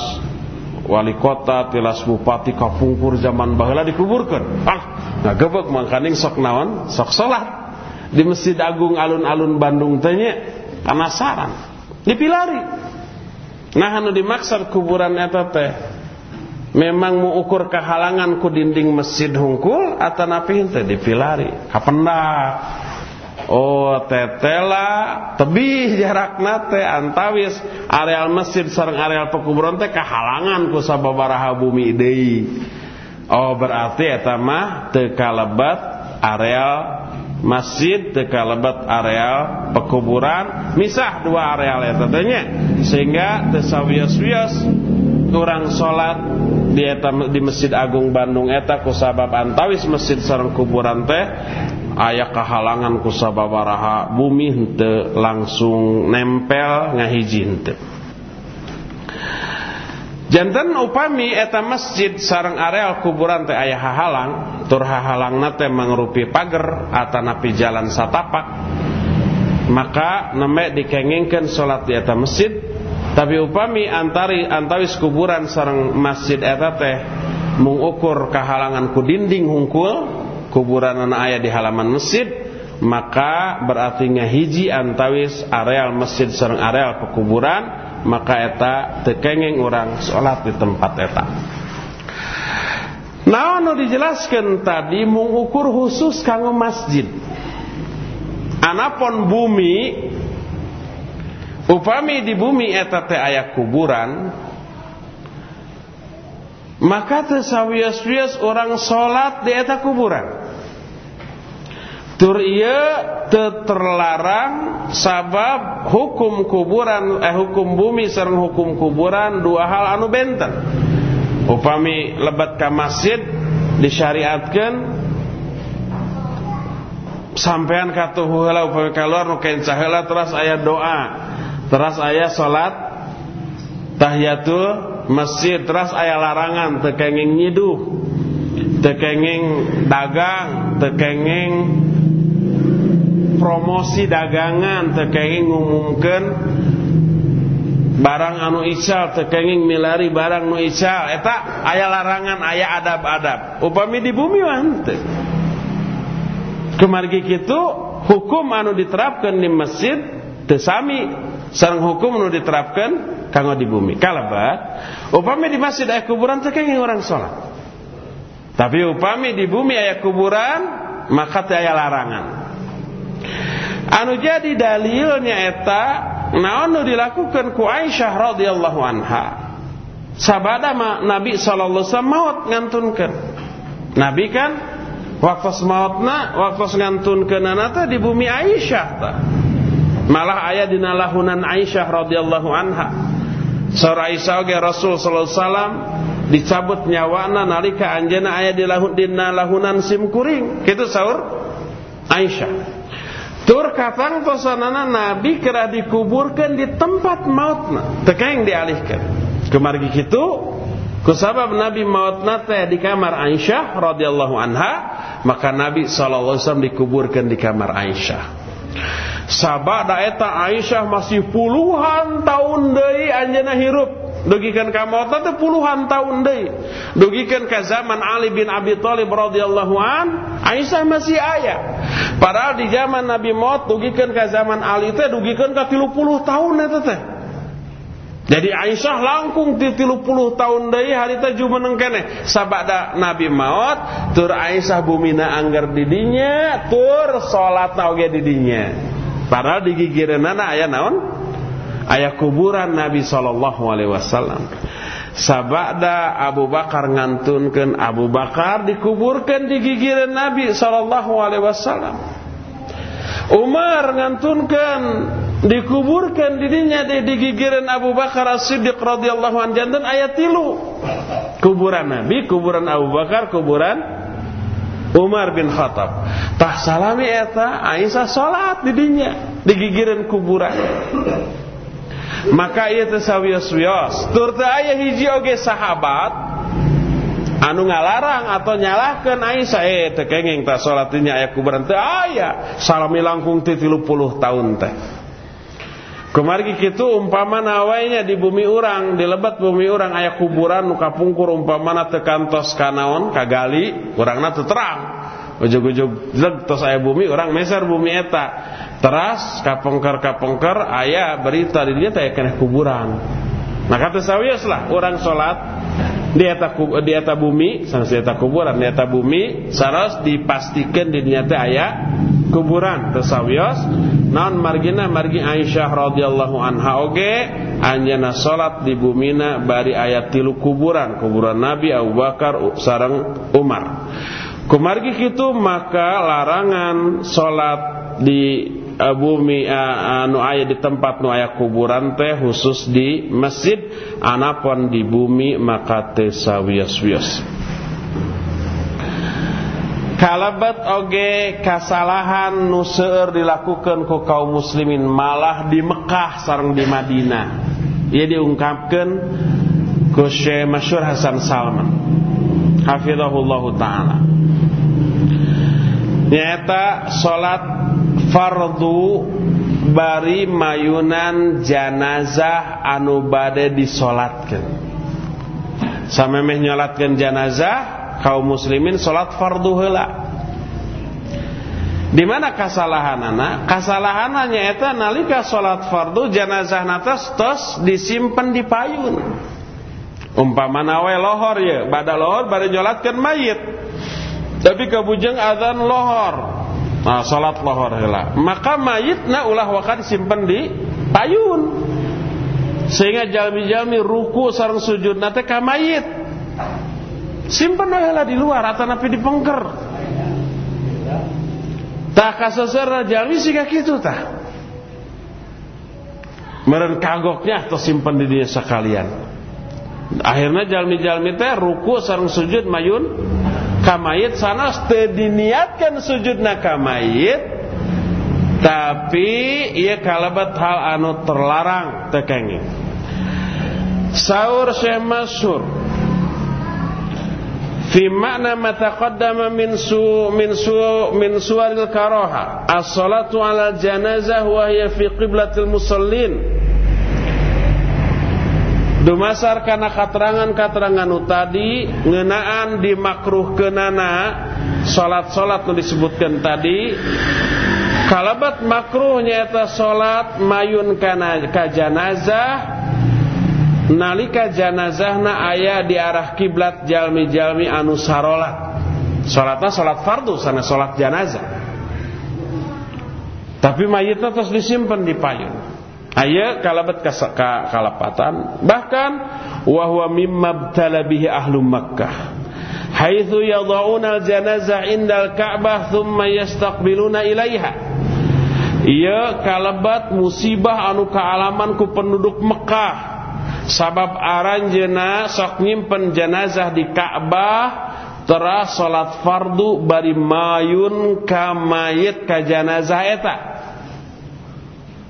wali kota tilas bupati kapungkur zaman baheula dikuburkan ah ngagebek mangkaning sok naon? Sok salat. Di Masjid Agung alun-alun Bandung teh nya penasaran dipilari. Nah anu dimaksud kuburan eta teh memang mau ukur kehalangan ku dinding masjid hungkul atau napi henteu dipilari. Kapendak Oh tetela tebih jarak nate antawis areal masjid sareng areal pekuburan teh kehalangan ku sababaraha bumi deui. Oh berarti eta mah teu areal masjid teu kalebat areal pekuburan misah dua areal eta teh sehingga teu sawios-wios urang salat di eta di Masjid Agung Bandung eta ku sabab antawis masjid sareng kuburan teh aya kehalangan ku sababaraha bumi henteu langsung nempel ngahiji henteu. Jantan upami eta masjid sarang areal kuburan teh aya hahalang tur hahalangna teh mangrupi pager atanapi jalan satapak. Maka nembe dikengengkeun salat di eta masjid tapi upami antari antawis kuburan sarang masjid eta teh mengukur kehalangan ku dinding hungkul kuburan anak ayah di halaman masjid maka berarti hiji antawis areal masjid sarang areal pekuburan maka eta tekengeng orang sholat di tempat eta Nah, anu dijelaskan tadi mengukur khusus kanggo masjid. Anapun bumi upami di bumi eta teh aya kuburan maka teu sawios-wios orang salat di eta kuburan. Tur ieu teu terlarang sabab hukum kuburan eh hukum bumi sareng hukum kuburan dua hal anu benten. Upami lebat ka masjid disyariatkeun sampean heula upami keluar nu kenca heula terus aya doa Teras ayah salat tahiyatul masjid. Teras ayah larangan tekenging nyiduh tekenging dagang tekenging promosi dagangan tekenging ngumumkan barang anu isal tekenging milari barang nu isal eta ayah larangan ayah adab-adab. Upami di bumi wante kemargi kitu hukum anu diterapkan di masjid tesami sarang hukum nu diterapkan kanggo di bumi. Kalabat upami di masjid aya kuburan teh orang salat tapi upami di bumi aya kuburan maka teh larangan. Anu jadi dalilnya eta naon nu dilakukan ku Aisyah radhiyallahu anha. Sabada Nabi sallallahu alaihi wasallam maut ngantunkeun. Nabi kan waktu mautna waktu ngantunkeun teh di bumi Aisyah tah Malah ayat dina lahunan Aisyah radhiyallahu anha. Saur Aisyah ge Rasul sallallahu alaihi wasallam dicabut nyawana nalika anjeunna aya di lahun dina lahunan sim kuring. Kitu saur Aisyah. Tur katang tosanana Nabi kira dikuburkan di tempat mautna. Tekaing dialihkan. Kemargi kitu Kusabab Nabi maut nate di kamar Aisyah radhiyallahu anha, maka Nabi sallallahu alaihi wasallam dikuburkan di kamar Aisyah. Sabada eta Aisyah masih puluhan tahun deui anjeunna hirup dugikan ka maut teh puluhan tahun deui. Dugikan ka zaman Ali bin Abi Thalib radhiyallahu an, Aisyah masih aya. Padahal di zaman Nabi maut dugikan ka zaman Ali teh dugikan ka 30 tahun eta teh. Jadi Aisyah langkung ti 30 tahun deui harita jumeneng keneh sabada Nabi maut tur Aisyah bumina anggar didinya tur salat oge didinya. Padahal di gigireunana aya naon? Aya kuburan Nabi sallallahu alaihi wasallam. Sabada Abu Bakar ngantunkeun Abu Bakar dikuburkan di gigireun Nabi sallallahu alaihi wasallam. Umar ngantunkeun dikuburkan dirinya di, di gigiran Abu Bakar As-Siddiq radhiyallahu anhu ayat tilu kuburan Nabi kuburan Abu Bakar kuburan Umar bin Khattab. Tah salami eta Aisyah salat di dinya di gigiran kuburan. Maka ieu teh sawios-wios tur teu aya hiji oge sahabat anu ngalarang atau nyalahkan Aisyah. Eh teu kenging tah salat dinya aya kuburan teu aya. Salami langkung ti 30 tahun teh Kemargi kitu umpama nawainya di bumi urang, di lebat bumi urang aya kuburan nu kapungkur umpamana teu kantos kanaon kagali, urangna teu terang. Ujug-ujug zeg tos aya bumi urang meser bumi eta. Teras kapengker-kapengker aya berita di dieu teh keneh kuburan. Maka teu sawios lah urang salat di eta di eta bumi, sanes di eta kuburan, di eta bumi saros dipastikeun di dinya teh aya kuburan. Tersawiyos non margina? Margi Aisyah radhiyallahu anha oge anjana salat di bumina bari ayat tilu kuburan. Kuburan Nabi Abu Bakar sareng Umar. Kumargi kitu maka larangan salat di bumi anu aya di tempat nu aya kuburan teh khusus di masjid. Anapun di bumi maka teh sawios-wios kalabat oge kasalahan nu seueur dilakukan ku kaum muslimin malah di Mekah sareng di Madinah. Ieu diungkapkeun ku Syekh Hasan Salman hafizahullahu taala. Nyata salat fardu bari mayunan janazah anu bade disolatkeun. Samemeh nyolatkeun janazah kaum muslimin salat fardu heula. Di mana kasalahanana? Kasalahananya eta nalika salat fardu janazah natas tos disimpan di payun. Umpamana we lohor ya bada lohor bari nyolatkeun mayit. Tapi kabujeng azan lohor nah salat lohor heula maka mayitna ulah waka disimpan di payun. Sehingga jalmi-jalmi ruku sareng sujud nate ka mayit. Simpan lah di luar atau napi di pengker. Tak kasasar jalmi sih gitu tak meren kagoknya atau simpan di dia sekalian. Akhirnya jalmi-jalmi teh ruku sarang sujud mayun kamayit sana diniatkan sujud na kamayit tapi ia kalabat hal anu terlarang tekengi Saur Syekh Masyur fi makna ma taqaddama min su min su min suwaril karaha as-salatu ala janazah wa hiya fi qiblatil musallin dumasar kana katerangan-katerangan tadi ngeunaan dimakruhkeunana salat-salat nu disebutkan tadi. Kalabat makruh nyaeta salat mayun kana ka janazah nalika janazahna aya di arah kiblat jalmi-jalmi anu sarolat. Salatna salat fardu sana salat janazah. Tapi mayitnya terus disimpan di payun aya kalabat kalapatan. Bahkan wa huwa mimma bihi ahlu makkah. Haitsu yad'una al-janazah indal ka'bah thumma yastaqbiluna ilaiha. Ia kalabat musibah anu kaalaman ku penduduk Mekah. Sabab aranjena sok nyimpen jenazah di Ka'bah teras salat fardu bari mayun ka mayit ka jenazah eta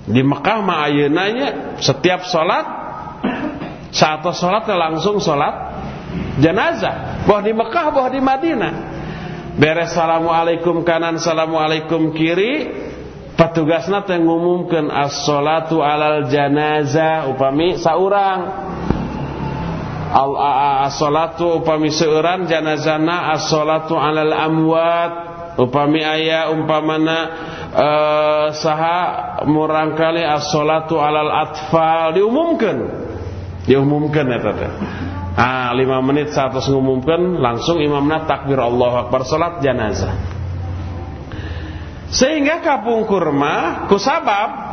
di Mekah mah ayeunanya setiap salat saat salat langsung salat jenazah. Boh di Mekah boh di Madinah. Beres assalamualaikum kanan assalamualaikum kiri petugasna teh ngumumkeun as-salatu alal janazah upami saurang. As-salatu upami seueuran janazana as-salatu alal amwat upami aya umpamana uh, saha murangkali as-salatu alal atfal. Diumumkeun diumumkeun eta teh ah 5 menit saat ngumumkeun langsung imamna takbir Allahu akbar salat janazah sehingga kapung kurma kusabab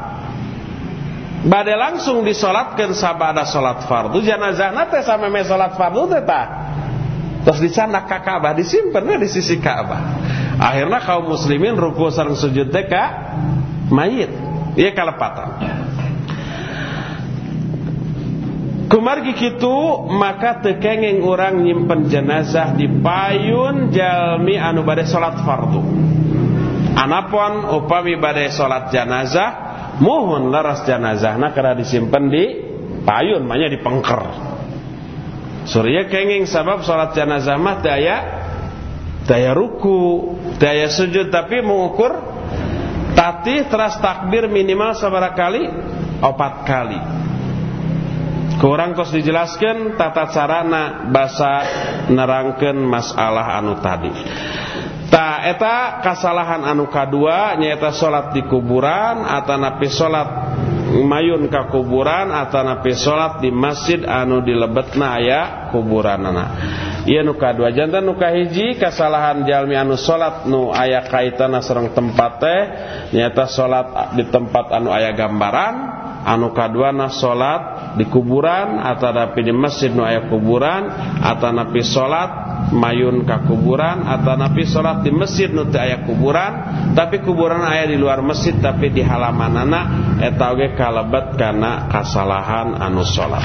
Bade langsung disolatkan sabada solat fardu. Janazah nate sama me solat fardu teh Terus di sana ka Ka'bah disimpan di sisi Ka'bah. Akhirnya kaum muslimin ruku sareng sujud teh ka mayit. Ieu kalepatan. Kumargi kitu maka tekengeng orang nyimpen jenazah di payun jalmi anu bade salat fardu. Anapun upami bade salat jenazah mohon laras jenazahna karena disimpan di payun manya di pengker surya kenging sabab salat jenazah mah daya daya ruku daya sujud tapi mengukur tatih teras takbir minimal seberapa kali? Opat kali. Kurang kos dijelaskan tata carana basa nerangkan masalah anu tadi. Ta eta kasalahan anu kadua nyaeta salat di kuburan atau napi salat mayun ka kuburan atau napi salat di masjid anu dilebetna aya kuburanana. Ieu nu kadua jantan nu kahiji kasalahan jalmi anu salat nu aya kaitana sareng tempat teh nyaeta salat di tempat anu aya gambaran anu kadua na salat di kuburan atau napi di masjid nu aya kuburan atau napi salat mayun ka kuburan atau napi sholat di masjid nuti ayah kuburan tapi kuburan ayah di luar masjid tapi di halaman anak eta oge kalebet karena kasalahan anu sholat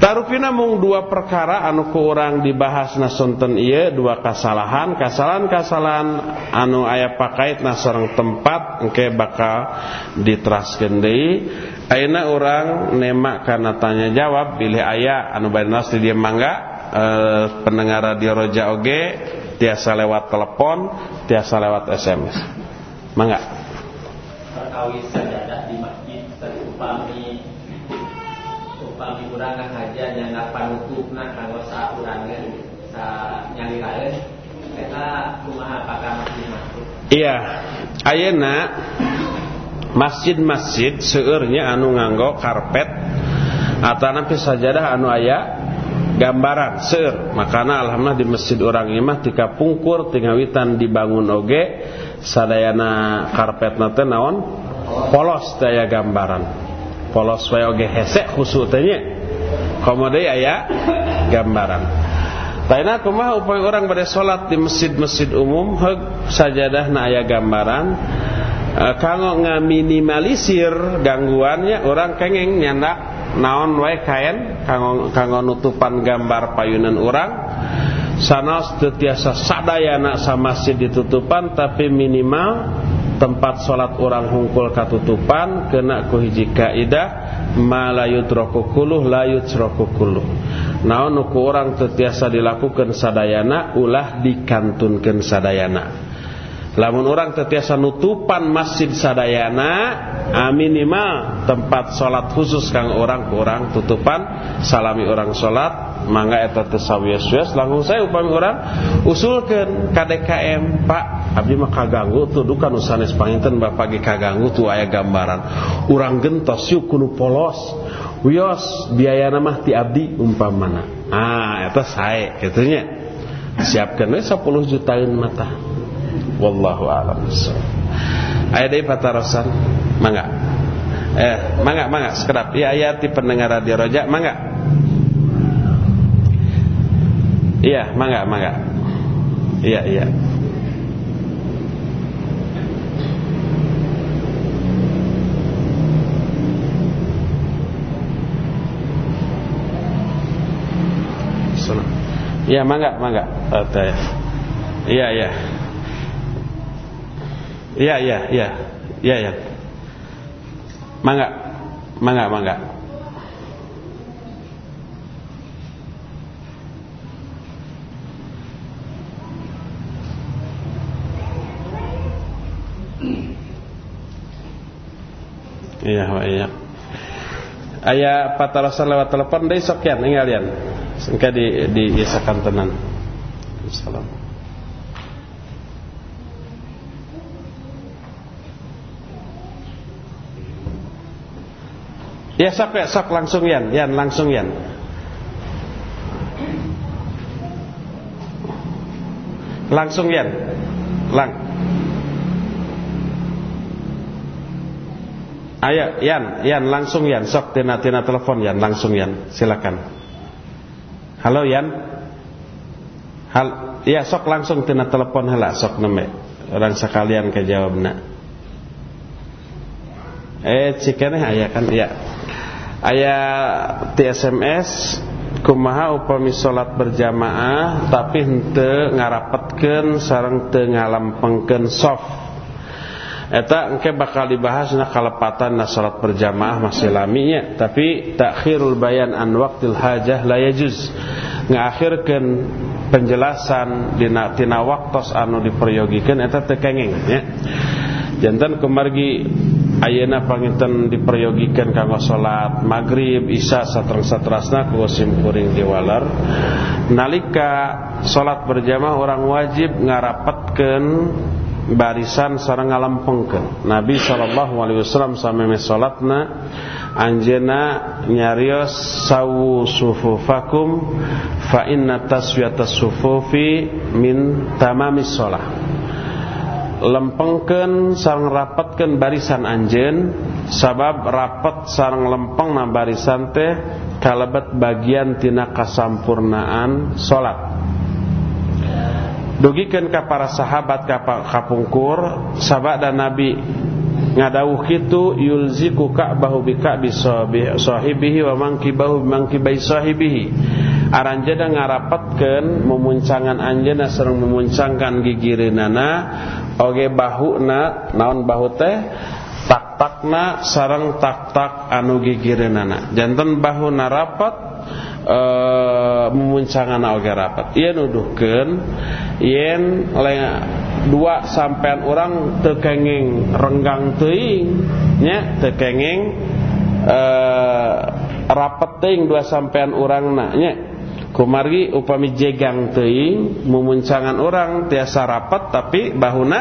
Tarupina mung dua perkara anu ku urang dibahas na sonten ieu dua kasalahan kasalahan-kasalahan anu aya pakait na tempat engke bakal diteraskeun deui ayeuna urang nemak kana tanya jawab pilih aya anu bade di dieu mangga eh, pendengar radio Roja oge tiasa lewat telepon, tiasa lewat SMS. Mangga. Di masjid upami urang haja nyangga panutupna kanggo saurangeun sa nyaliraeun eta kumaha apakah masjid masuk? Iya. Ayeuna masjid-masjid seueurnya anu nganggo karpet atau nanti sajadah anu aya gambaran ser makana alhamdulillah di masjid orang imah tika pungkur tinggal witan dibangun oge sadayana karpet nate naon? Polos. Daya gambaran polos wae oge hesek khusus tanya komode gambaran. Taina kumaha upaya orang pada sholat di masjid-masjid umum heg sajadah na aya gambaran. E, kanggo ngaminimalisir gangguannya orang kengeng nyandak naon wae kanggo kanggo nutupan gambar payunan orang sanos tetiasa sadayana sama masjid ditutupan tapi minimal tempat sholat orang hungkul katutupan kena ku hiji kaidah ma la yutraku kuluh la yutraku kuluh. Naon nu orang tetiasa dilakukan sadayana ulah dikantunkeun sadayana lamun orang tetiasa nutupan masjid sadayana ah, minimal tempat sholat khusus kang orang ke orang tutupan salami orang sholat mangga eta tesawias-wias langsung saya upami orang usulkan KDKM Pak. Abdi mah kaganggu tuh dukan usanes panginten bapak ge kaganggu tuh aya gambaran. Urang gentos yuk kuno polos. Wios biaya mah ti abdi umpamana. Ah eta sae kitu siapkan we 10 jutaan mata wallahu a'lam. Aya deui patarosan mangga. Eh mangga mangga. Sekedap. Ya aya ti pendengar radio roja mangga. Iya mangga mangga. Iya iya. Iya mangga mangga. Iya iya. Iya, iya, iya. Iya, iya. Mangga. Mangga, mangga. Iya, iya. Aya patarasan lewat telepon deui sok kean ninggalian. Sengka di diisakan tenan. Assalamualaikum. Ya sok ya, sok langsung yan, yan langsung yan. Langsung yan. Lang. Ayo Yan, Yan langsung Yan, sok tina tina telepon Yan, langsung Yan, silakan. Halo Yan. Hal, ya sok langsung tina telepon hala sok neme. Orang sekalian ke jawabna. Eh cikene aya kan ya. Aya ti SMS kumaha upami salat berjamaah tapi henteu ngarapetkeun sareng teu ngalampengkeun soft Eta engke bakal dibahas na kalepatan na berjamaah masih laminya tapi takhirul bayan an waqtil hajah la yajuz. Penjelasan dina tina waktos anu diperyogikan eta teu kenging nya. Janten kemargi ayeuna panginten diperyogikan kanggo salat maghrib isya satereng-saterasna ku kuring diwalar nalika salat berjamaah orang wajib ngarapetkeun barisan sareng ngalampengkeun Nabi sallallahu alaihi wasallam sameme salatna anjeunna nyarios sawu sufufakum fa inna taswiyatas sufufi min tamamis shalah lempengkeun sareng rapatkeun barisan anjeun. Sabab rapat sareng lempengna barisan teh kalebet bagian tina kasampurnaan salat. Dugikan ke para sahabat ke kapungkur sahabat dan nabi ngadawuh kitu yulziku ka'bahu bi ka'bi sahibihi wa mankibahu mankibai sahibihi aranjena ngarapatkeun memuncangan anjeuna sareng memuncangkan gigireunana oge bahuna naon bahu teh? Tak-takna sareng tak-tak anu gigireunana janten bahuna rapat e, memuncangan oge rapat. Ieu nuduhkeun yen dua sampean orang tekenging renggang teuing nya tekenging e, rapat teuing dua sampean urangna nya kumargi upami jegang teuing memuncangan orang tiasa rapat tapi bahuna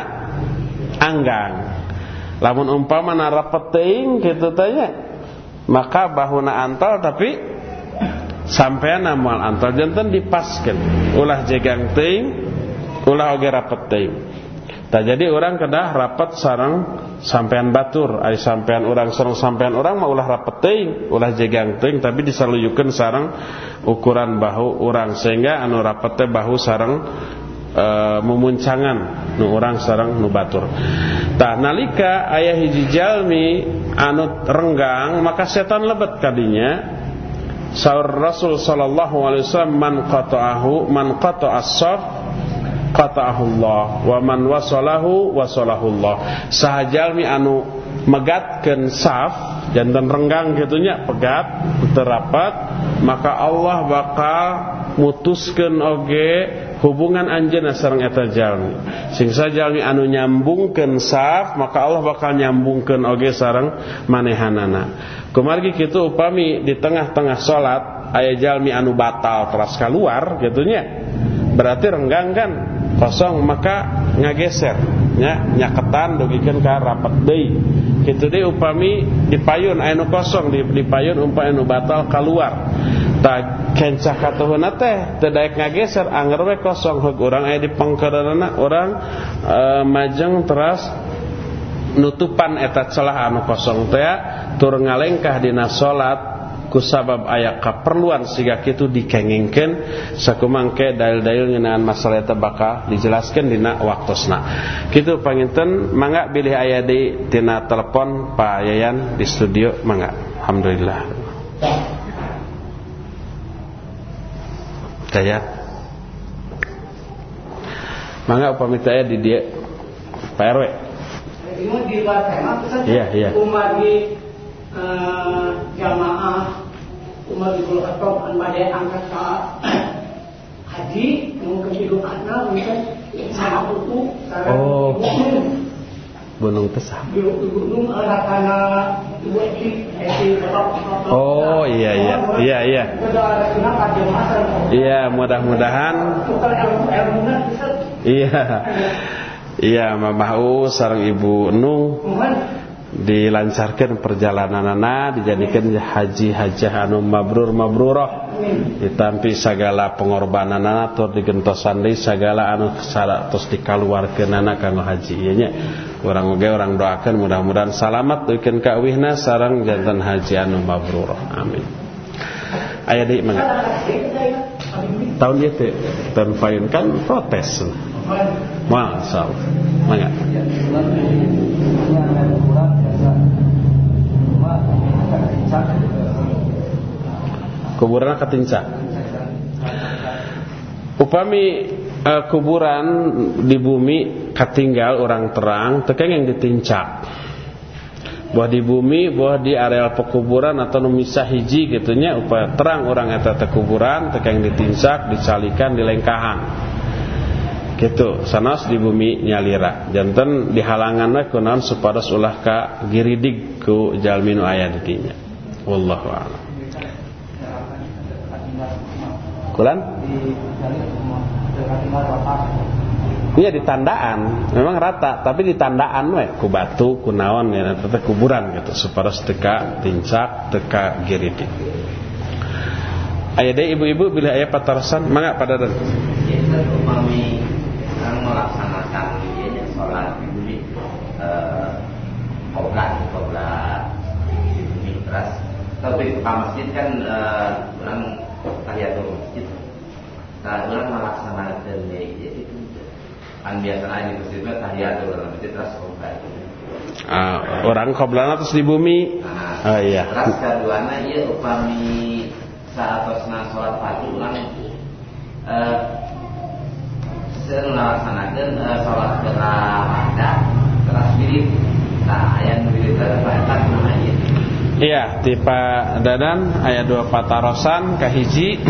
anggang. Lamun umpama na rapat teuing kitu tanya maka bahuna antal tapi sampean amal antar jantan dipaskan ulah jegang ting ulah oge rapet ting tak jadi orang kedah rapat sarang sampean batur. Ay sampean orang sarang sampean orang mah ulah rapet ting ulah jegang ting tapi disaluyukeun sarang ukuran bahu orang sehingga anu rapet teh bahu sarang e, memuncangan nu orang sarang nu batur. Tah nalika ayah hiji jalmi anu renggang maka setan lebet kadinya. Saur Rasul sallallahu alaihi wasallam man qata'ahu man qata'a as-saf qata'ahu Allah wa man wasalahu wasalahu Allah. Sahajalmi anu megatkeun saf jantan renggang gitunya pegat terapat maka Allah bakal mutuskeun oge hubungan anjeunna sareng eta jalmi sing jalmi anu nyambungkeun saf maka Allah bakal nyambungkeun oge sareng manehanana Kumargi kitu upami di tengah-tengah salat aya jalmi anu batal teras keluar gitunya. Berarti renggang kan kosong maka ngageser nya nyaketan dugikeun ka rapat deui. Kitu deui upami dipayun anu kosong di dipayun umpama anu batal keluar. Tak kencah katuhuna teh teu daek ngageser anger we kosong heug urang aya di urang e, majeng teras nutupan eta celah anu kosong teh tur ngalengkah dina salat kusabab aya kaperluan siga kitu dikengengkeun sakumangke dalil-dalil ngeunaan masalah eta bakal dijelaskeun dina waktosna. Kitu panginten mangga bilih aya di tina telepon Pak Yayan di studio mangga. Alhamdulillah. Kaya Mangga upami aya di dia Pak RW. Di Iya, iya. Umagi uh, jamaah Umar bin Khattab an badai angkat ke haji mungkin hidup anak mungkin sangat utuh oh gunung tesah gunung Eki, Eki Bapak Oh iya iya iya iya. Iya mudah-mudahan. Iya. Iya Mamah U sarang Ibu Nu dilancarkan perjalanan anak dijadikan haji hajah anu mabrur mabrurah. Ditampi segala pengorbanan anak atau digentosan di segala anu salah terus dikaluarkan anak kanggo haji. Iya nya orang oge orang doakan mudah-mudahan selamat duikeun kawihna sarang jantan haji anu mabrurah. Amin. Aya deui mangga tahun teh tahun kan protes. Allah Mangga kuburan ketincak upami uh, kuburan di bumi ketinggal orang terang tekeng yang ditincak buah di bumi buah di areal pekuburan atau numisah hiji gitunya upaya terang orang eta teh kuburan tekeng ditincak dicalikan dilengkahan. Gitu sanas di bumi nyalira. Jantan dihalangan we kunaon supados ulah ka giridig ku jalmi nu aya wallahu a'lam. Kulan Iya di tandaan, memang rata, tapi di tandaan we ku batu, ku naon ya, tetep kuburan gitu, supados teka tincak, teka giridig. Aya deui ibu-ibu bila aya patarasan, mangga pada dan. Upami orang melaksanakan ya sholat di eh koblat koblat di terus tapi ke masjid kan eh, orang tahiyatul masjid nah orang melaksanakan ya itu kan biasa aja masjid mah tahiyatul masjid terus Ah, orang koblana terus di bumi. Nah, Oh iya. Terus keduanya iya upami saat tosna sholat fardu ulang eh sering melaksanakan eh, sholat gerah terus mirip. Nah, ayat mirip itu banyak namanya. Iya, tipe dadan ayat dua patarosan kahiji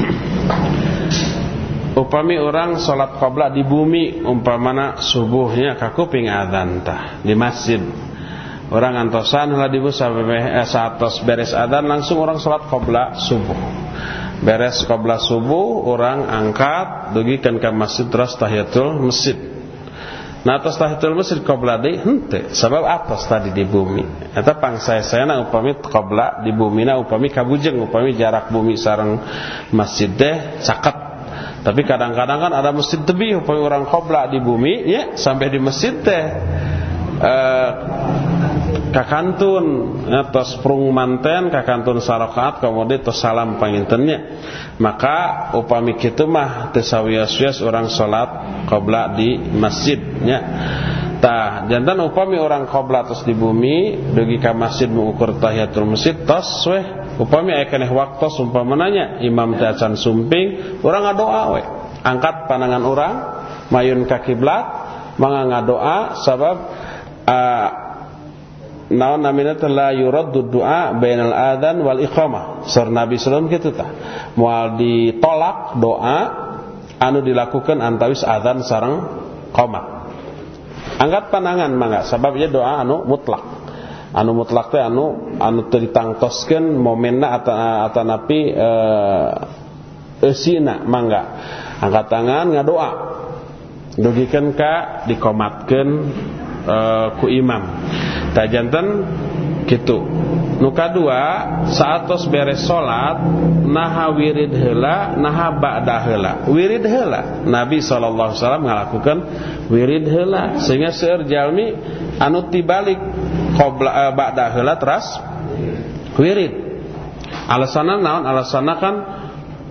upami orang sholat qabla di bumi umpamana subuhnya kakuping adzan tah di masjid. Orang antosan heula dibu sampai eh, saatos beres adzan langsung orang sholat qabla subuh. Beres qabla subuh orang angkat dugikeun ka masjid terus tahiyatul masjid. Nah atas tahiyatul masjid qabla deui henteu. Sabab atas tadi di bumi? Eta pangsaesana upami qabla di bumi na upami kabujeng upami jarak bumi sareng masjid teh caket tapi kadang-kadang kan ada masjid tebih upami orang qabla di bumi ya sampai di masjid teh. Eh, kakantun ya, tos prung manten kakantun sarokat kemudian tos salam pangintennya. Maka upami kitu mah tesawias-wias orang salat qabla di masjidnya tah jantan upami orang qabla tos di bumi dugi ka masjid mengukur tahiyatul masjid tos weh upami aya keneh waktos umpamananya imam teh acan sumping urang ngadoa we angkat pandangan orang mayun ka kiblat mangga ngadoa sabab uh, naon namina la yuraddu du'a bainal adzan wal iqamah. Sor Nabi sallallahu kitu tah. Moal ditolak doa anu dilakukan antawis adzan sareng qomat. Angkat pandangan mangga sabab ieu doa anu mutlak. Anu mutlak teh anu anu teu ditangtoskeun momenna atanapi eh eusina mangga. Angkat tangan ngadoa. Dugikeun ka dikomatkeun uh, ku imam tajanten gitu nu kadua saatos beres salat naha wirid heula naha ba'da heula wirid heula Nabi wasallam ngalakukan wirid heula sehingga seueur jalmi anu tibalik qabla uh, ba'da heula teras wirid. Alasanna naon? Alasanna kan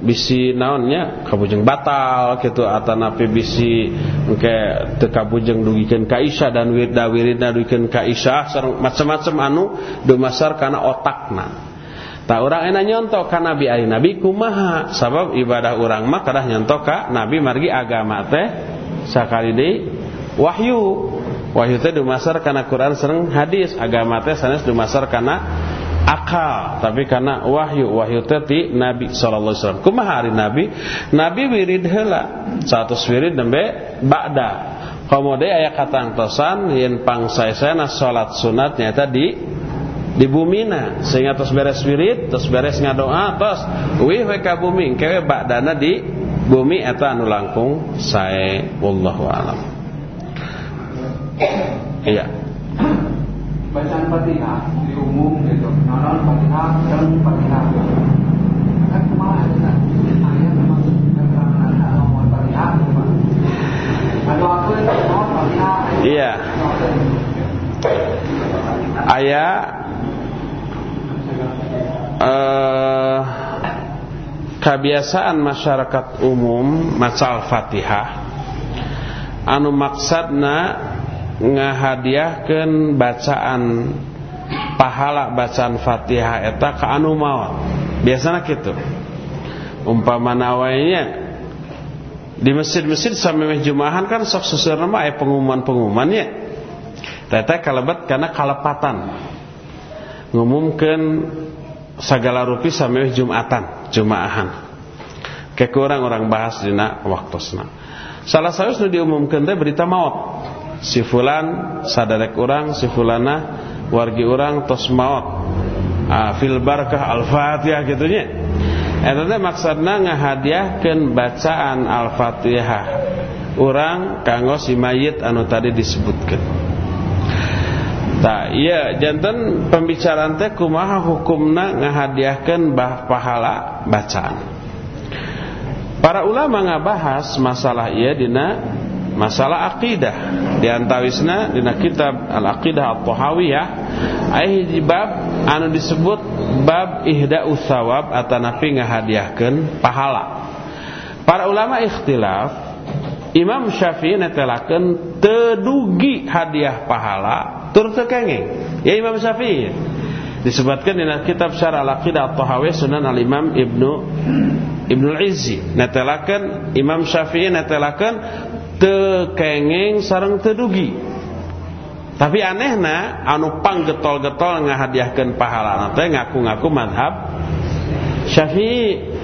bisi naonnya? Kabujeng batal gitu. Atau napi bisi engke teu kabujeng dugikeun ka Isya dan wirda wiridna dugikeun ka Isya. Sareng macam-macam anu dumasar kana otakna. Tak orang enak nyontok ka Nabi ari Nabi kumaha? Sabab ibadah orang mah kadah nyontok ka Nabi margi agama teh sakali deui wahyu. Wahyu teh dumasar kana Quran sareng hadis. Agama teh sanes dumasar kana akal. Tapi karena wahyu wahyu teh Nabi sallallahu alaihi wasallam. Kumaha hari Nabi? Nabi wirid heula. Satu wirid nembe ba'da. Komodo aya katangtosan yen pangsaesana salat sunat nyata di di bumina sehingga terus beres wirid terus beres ngadoa terus wih ka bumi. Kewe bakdana di bumi eta anu langkung sae. Wallahu alam. Iya bacaan Fatihah di umum gitu. Non Fatihah dan Fatihah. Kan ke mana ada ayat termasuk keterangan nomor Fatihah atau aku non Fatihah iya. Ayat eh, kebiasaan masyarakat umum maca Al-Fatihah anu maksadna ngahadiahkeun bacaan pahala bacaan Fatihah eta ka anu maot biasana kitu. Umpama nawainya di masjid-masjid sampai jumahan kan sok susurna mah aya pengumuman-pengumuman ya tete kalebet karena kalepatan. Ngumumkeun sagala rupi sampai Jumatan Jumaahan. Kekurang orang bahas dina waktosna. Salah satu diumumkan teh berita maut si fulan sadarek orang si fulana wargi orang tos maut ah, fil al-fatihah gitunya eta maksudna ngahadiahkeun bacaan al-fatihah. Orang kanggo si mayit anu tadi disebutkan Tak, iya jantan pembicaraan teh kumaha hukumna ngahadiahkeun bah pahala bacaan. Para ulama ngabahas masalah iya dina masalah akidah. Di antawisna dina kitab Al-Aqidah At-Tahawiyah aya hiji bab anu disebut bab ihda'us thawab atanapi ngahadiahkeun pahala. Para ulama ikhtilaf Imam Syafi'i netelakeun tedugi hadiah pahala tur kenging ya Imam Syafi'i disebutkan dalam kitab Syarah Al-Aqidah At-Tahawi Sunan Al-Imam Ibnu Ibnu Al-Izzi Imam Syafi'i natelakeun teu kenging sareng tedugi. Tapi anehna anu pang getol-getol ngahadiahkeun pahala teh ngaku-ngaku madhab Syafi'i.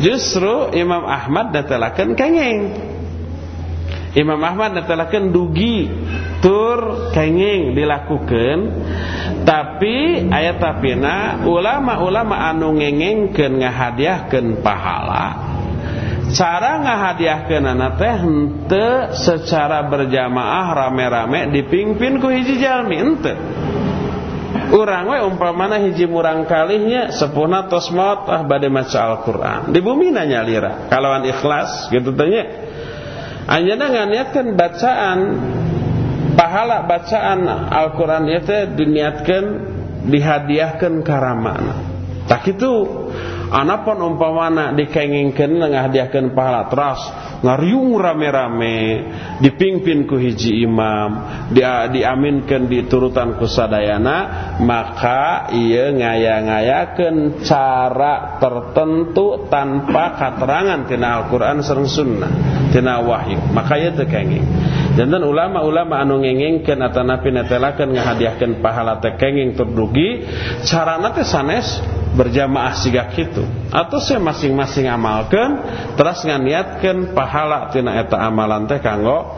Justru Imam Ahmad natelakeun kenging Imam Ahmad natelakeun dugi tur kenging dilakukan tapi ayat tapina ulama-ulama anu ngengengkeun ngahadiahkeun pahala cara ngahadiahkeun anak teh henteu secara berjamaah rame-rame dipimpin ku hiji jalmi henteu. Urang we umpamana hiji murang kalihnya sepuna tos maot ah bade maca Al-Qur'an. Di bumi nanya lira kalauan ikhlas gitu tanya Anjana nganiatkan bacaan pahala bacaan Al-Quran itu diniatkan dihadiahkan karamana. Tak itu Anapun umpamana dikengingkeun ngahadiahkeun pahala terus ngariung rame-rame dipimpin ku hiji imam dia diaminkan diturutan ku sadayana maka ia ngaya-ngayakeun cara tertentu tanpa keterangan tina Al-Qur'an sareng sunnah tina wahyu. Maka ieu teu kenging janten ulama-ulama anu ngengengkeun atanapi netelakeun ngahadiahkeun pahala teh kenging terdugi carana teh sanes berjamaah siga kitu. Atau saya masing-masing amalkan terus nganiatkan pahala tina eta amalan teh kanggo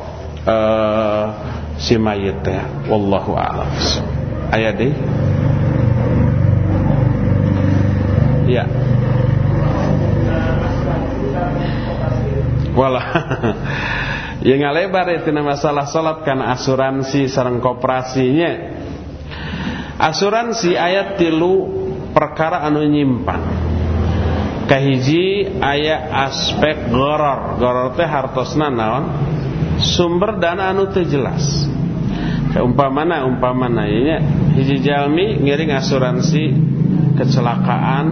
uh, si mayit teh. Wallahu a'lam. Aya deui ya. Wala ya ngalebar itu masalah salat karena asuransi sareng koperasinya. Asuransi ayat tilu perkara anu nyimpan. Kahiji aya aspek goror. Goror teh hartosna naon? Sumber dana anu teu jelas. Umpamana umpamana nya hiji jalmi ngiring asuransi kecelakaan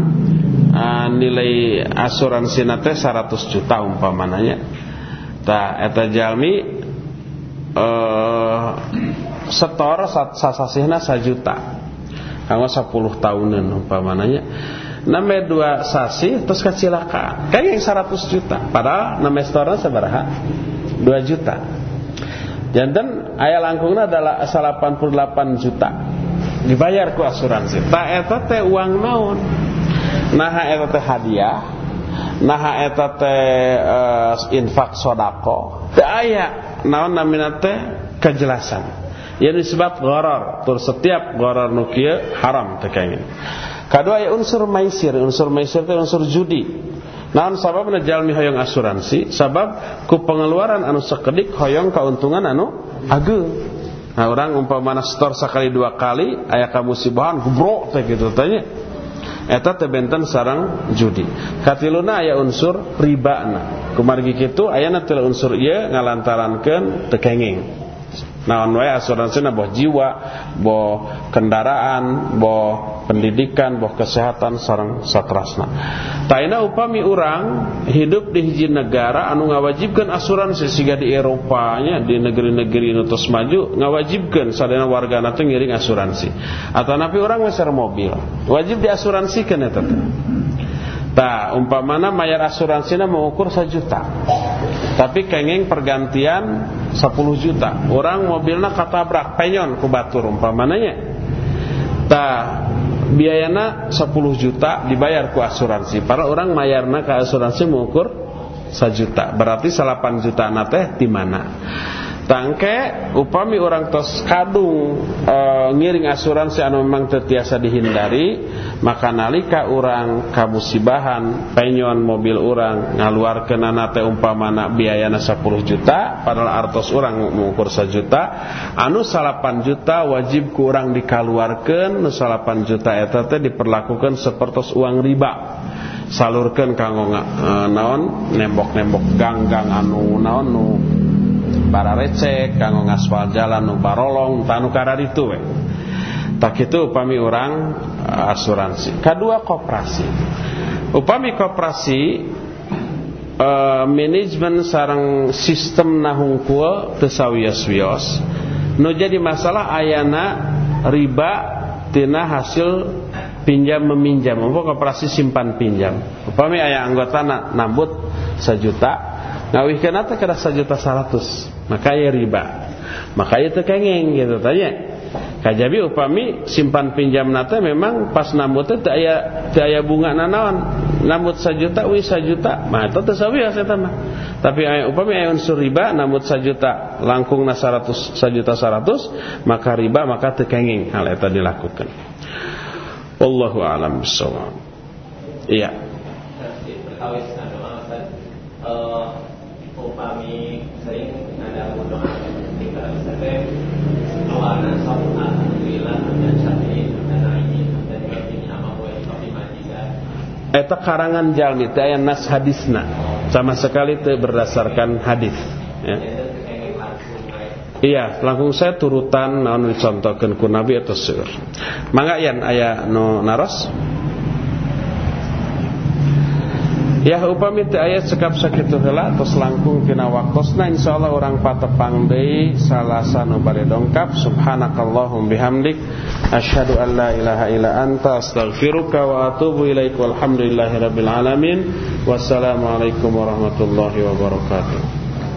uh, nilai asuransi nate 100 juta umpamananya ta eta jalmi uh, setor sasasihna 1 juta kanggo 10 tahunan umpamananya namanya dua sasi terus kecelakaan kan yang 100 juta. Padahal namanya setoran sebaraha 2 juta. Jantan ayah langkungnya adalah 88 juta. Dibayar ku asuransi. Tak eta teh uang naon? Nah eta hadiah nah eta teh uh, infak sodako. Teh aya naon namina teh kejelasan. Yang disebut gharar tur setiap gharar nu kieu haram teh kenging kadua aya unsur maisir. Unsur maisir teh unsur judi. Naon sababna jalmi hoyong asuransi? Sabab ku pengeluaran anu sekedik hoyong keuntungan anu ageung Nah orang umpamana store sekali dua kali aya kamusibahan gubrok teh gitu tanya eta teh benten sarang judi. Katiluna aya unsur ribana. Kumargi kitu ayana teh unsur ieu ngalantarankeun teu naon wae asuransi boh jiwa boh kendaraan boh pendidikan boh kesehatan sareng satrasna. Taina upami urang hidup di hiji negara anu ngawajibkeun asuransi siga di Eropa nya di negeri-negeri nu tos maju ngawajibkeun sadayana wargana teh ngiring asuransi. Atau napi urang geus mobil wajib diasuransikan eta teh Tah, umpamana mayar asuransinya mengukur sejuta. Tapi kenging pergantian 10 juta. Orang mobilnya katabrak penyon ku batur umpamananya. Tah, biayana 10 juta dibayar ku asuransi. Para orang mayarna ke asuransi mengukur 1 juta. Berarti 8 juta nate di mana? Tangke upami orang tos kadung e, ngiring asuransi anu memang tertiasa dihindari maka nalika orang kamusibahan penyon mobil orang ngaluarkeun nate umpamana biayana 10 juta padahal artos orang mengukur 1 juta anu 8 juta wajib ku urang dikaluarkeun nu 8 juta eta teh diperlakukan seperti uang riba. Salurkan kanggo e, naon? Nembok-nembok gang-gang anu naon nu bara recek kanggo ngaspal jalan barolong tanu itu we tak itu upami orang uh, asuransi. Kedua koperasi. Upami koperasi uh, manajemen sarang sistem nahungkul tesawios-wios. Nu jadi masalah ayana riba tina hasil pinjam meminjam. Umpama koperasi simpan pinjam? Upami aya anggota nambut sejuta ngawihkeun teh kada sajuta seratus maka ya riba. Maka itu kengeng gitu tanya kajabi upami simpan pinjam nate memang pas nambut teh teu aya teu aya bunga nanaon nambut sajuta wi sajuta. Mah eta teu sawias eta mah. Tapi aya upami aya unsur riba nambut sajuta langkungna 100 sajuta 100 maka riba maka teu kengeng hal eta dilakukan wallahu alam bisawab iya upami sering ada doa ketika sampai awalan sholat alhamdulillah dan syafi'i dan aini dan ini ama boleh kopi majikan Eta karangan jalmi teh aya nas hadisna sama sekali teu berdasarkan hadis ya. Iya, langsung saya turutan naon dicontohkeun ku Nabi atau seueur. Mangga yan aya no naros? Ya upami teu aya cekap sakitu heula tos langkung tina waktosna insyaallah urang patepang deui salasa nu bari dongkap. Subhanakallahum bihamdik. Asyhadu an la ilaha illa anta astaghfiruka wa atubu ilaik. Walhamdulillahirabbil alamin. Wassalamu alaikum warahmatullahi wabarakatuh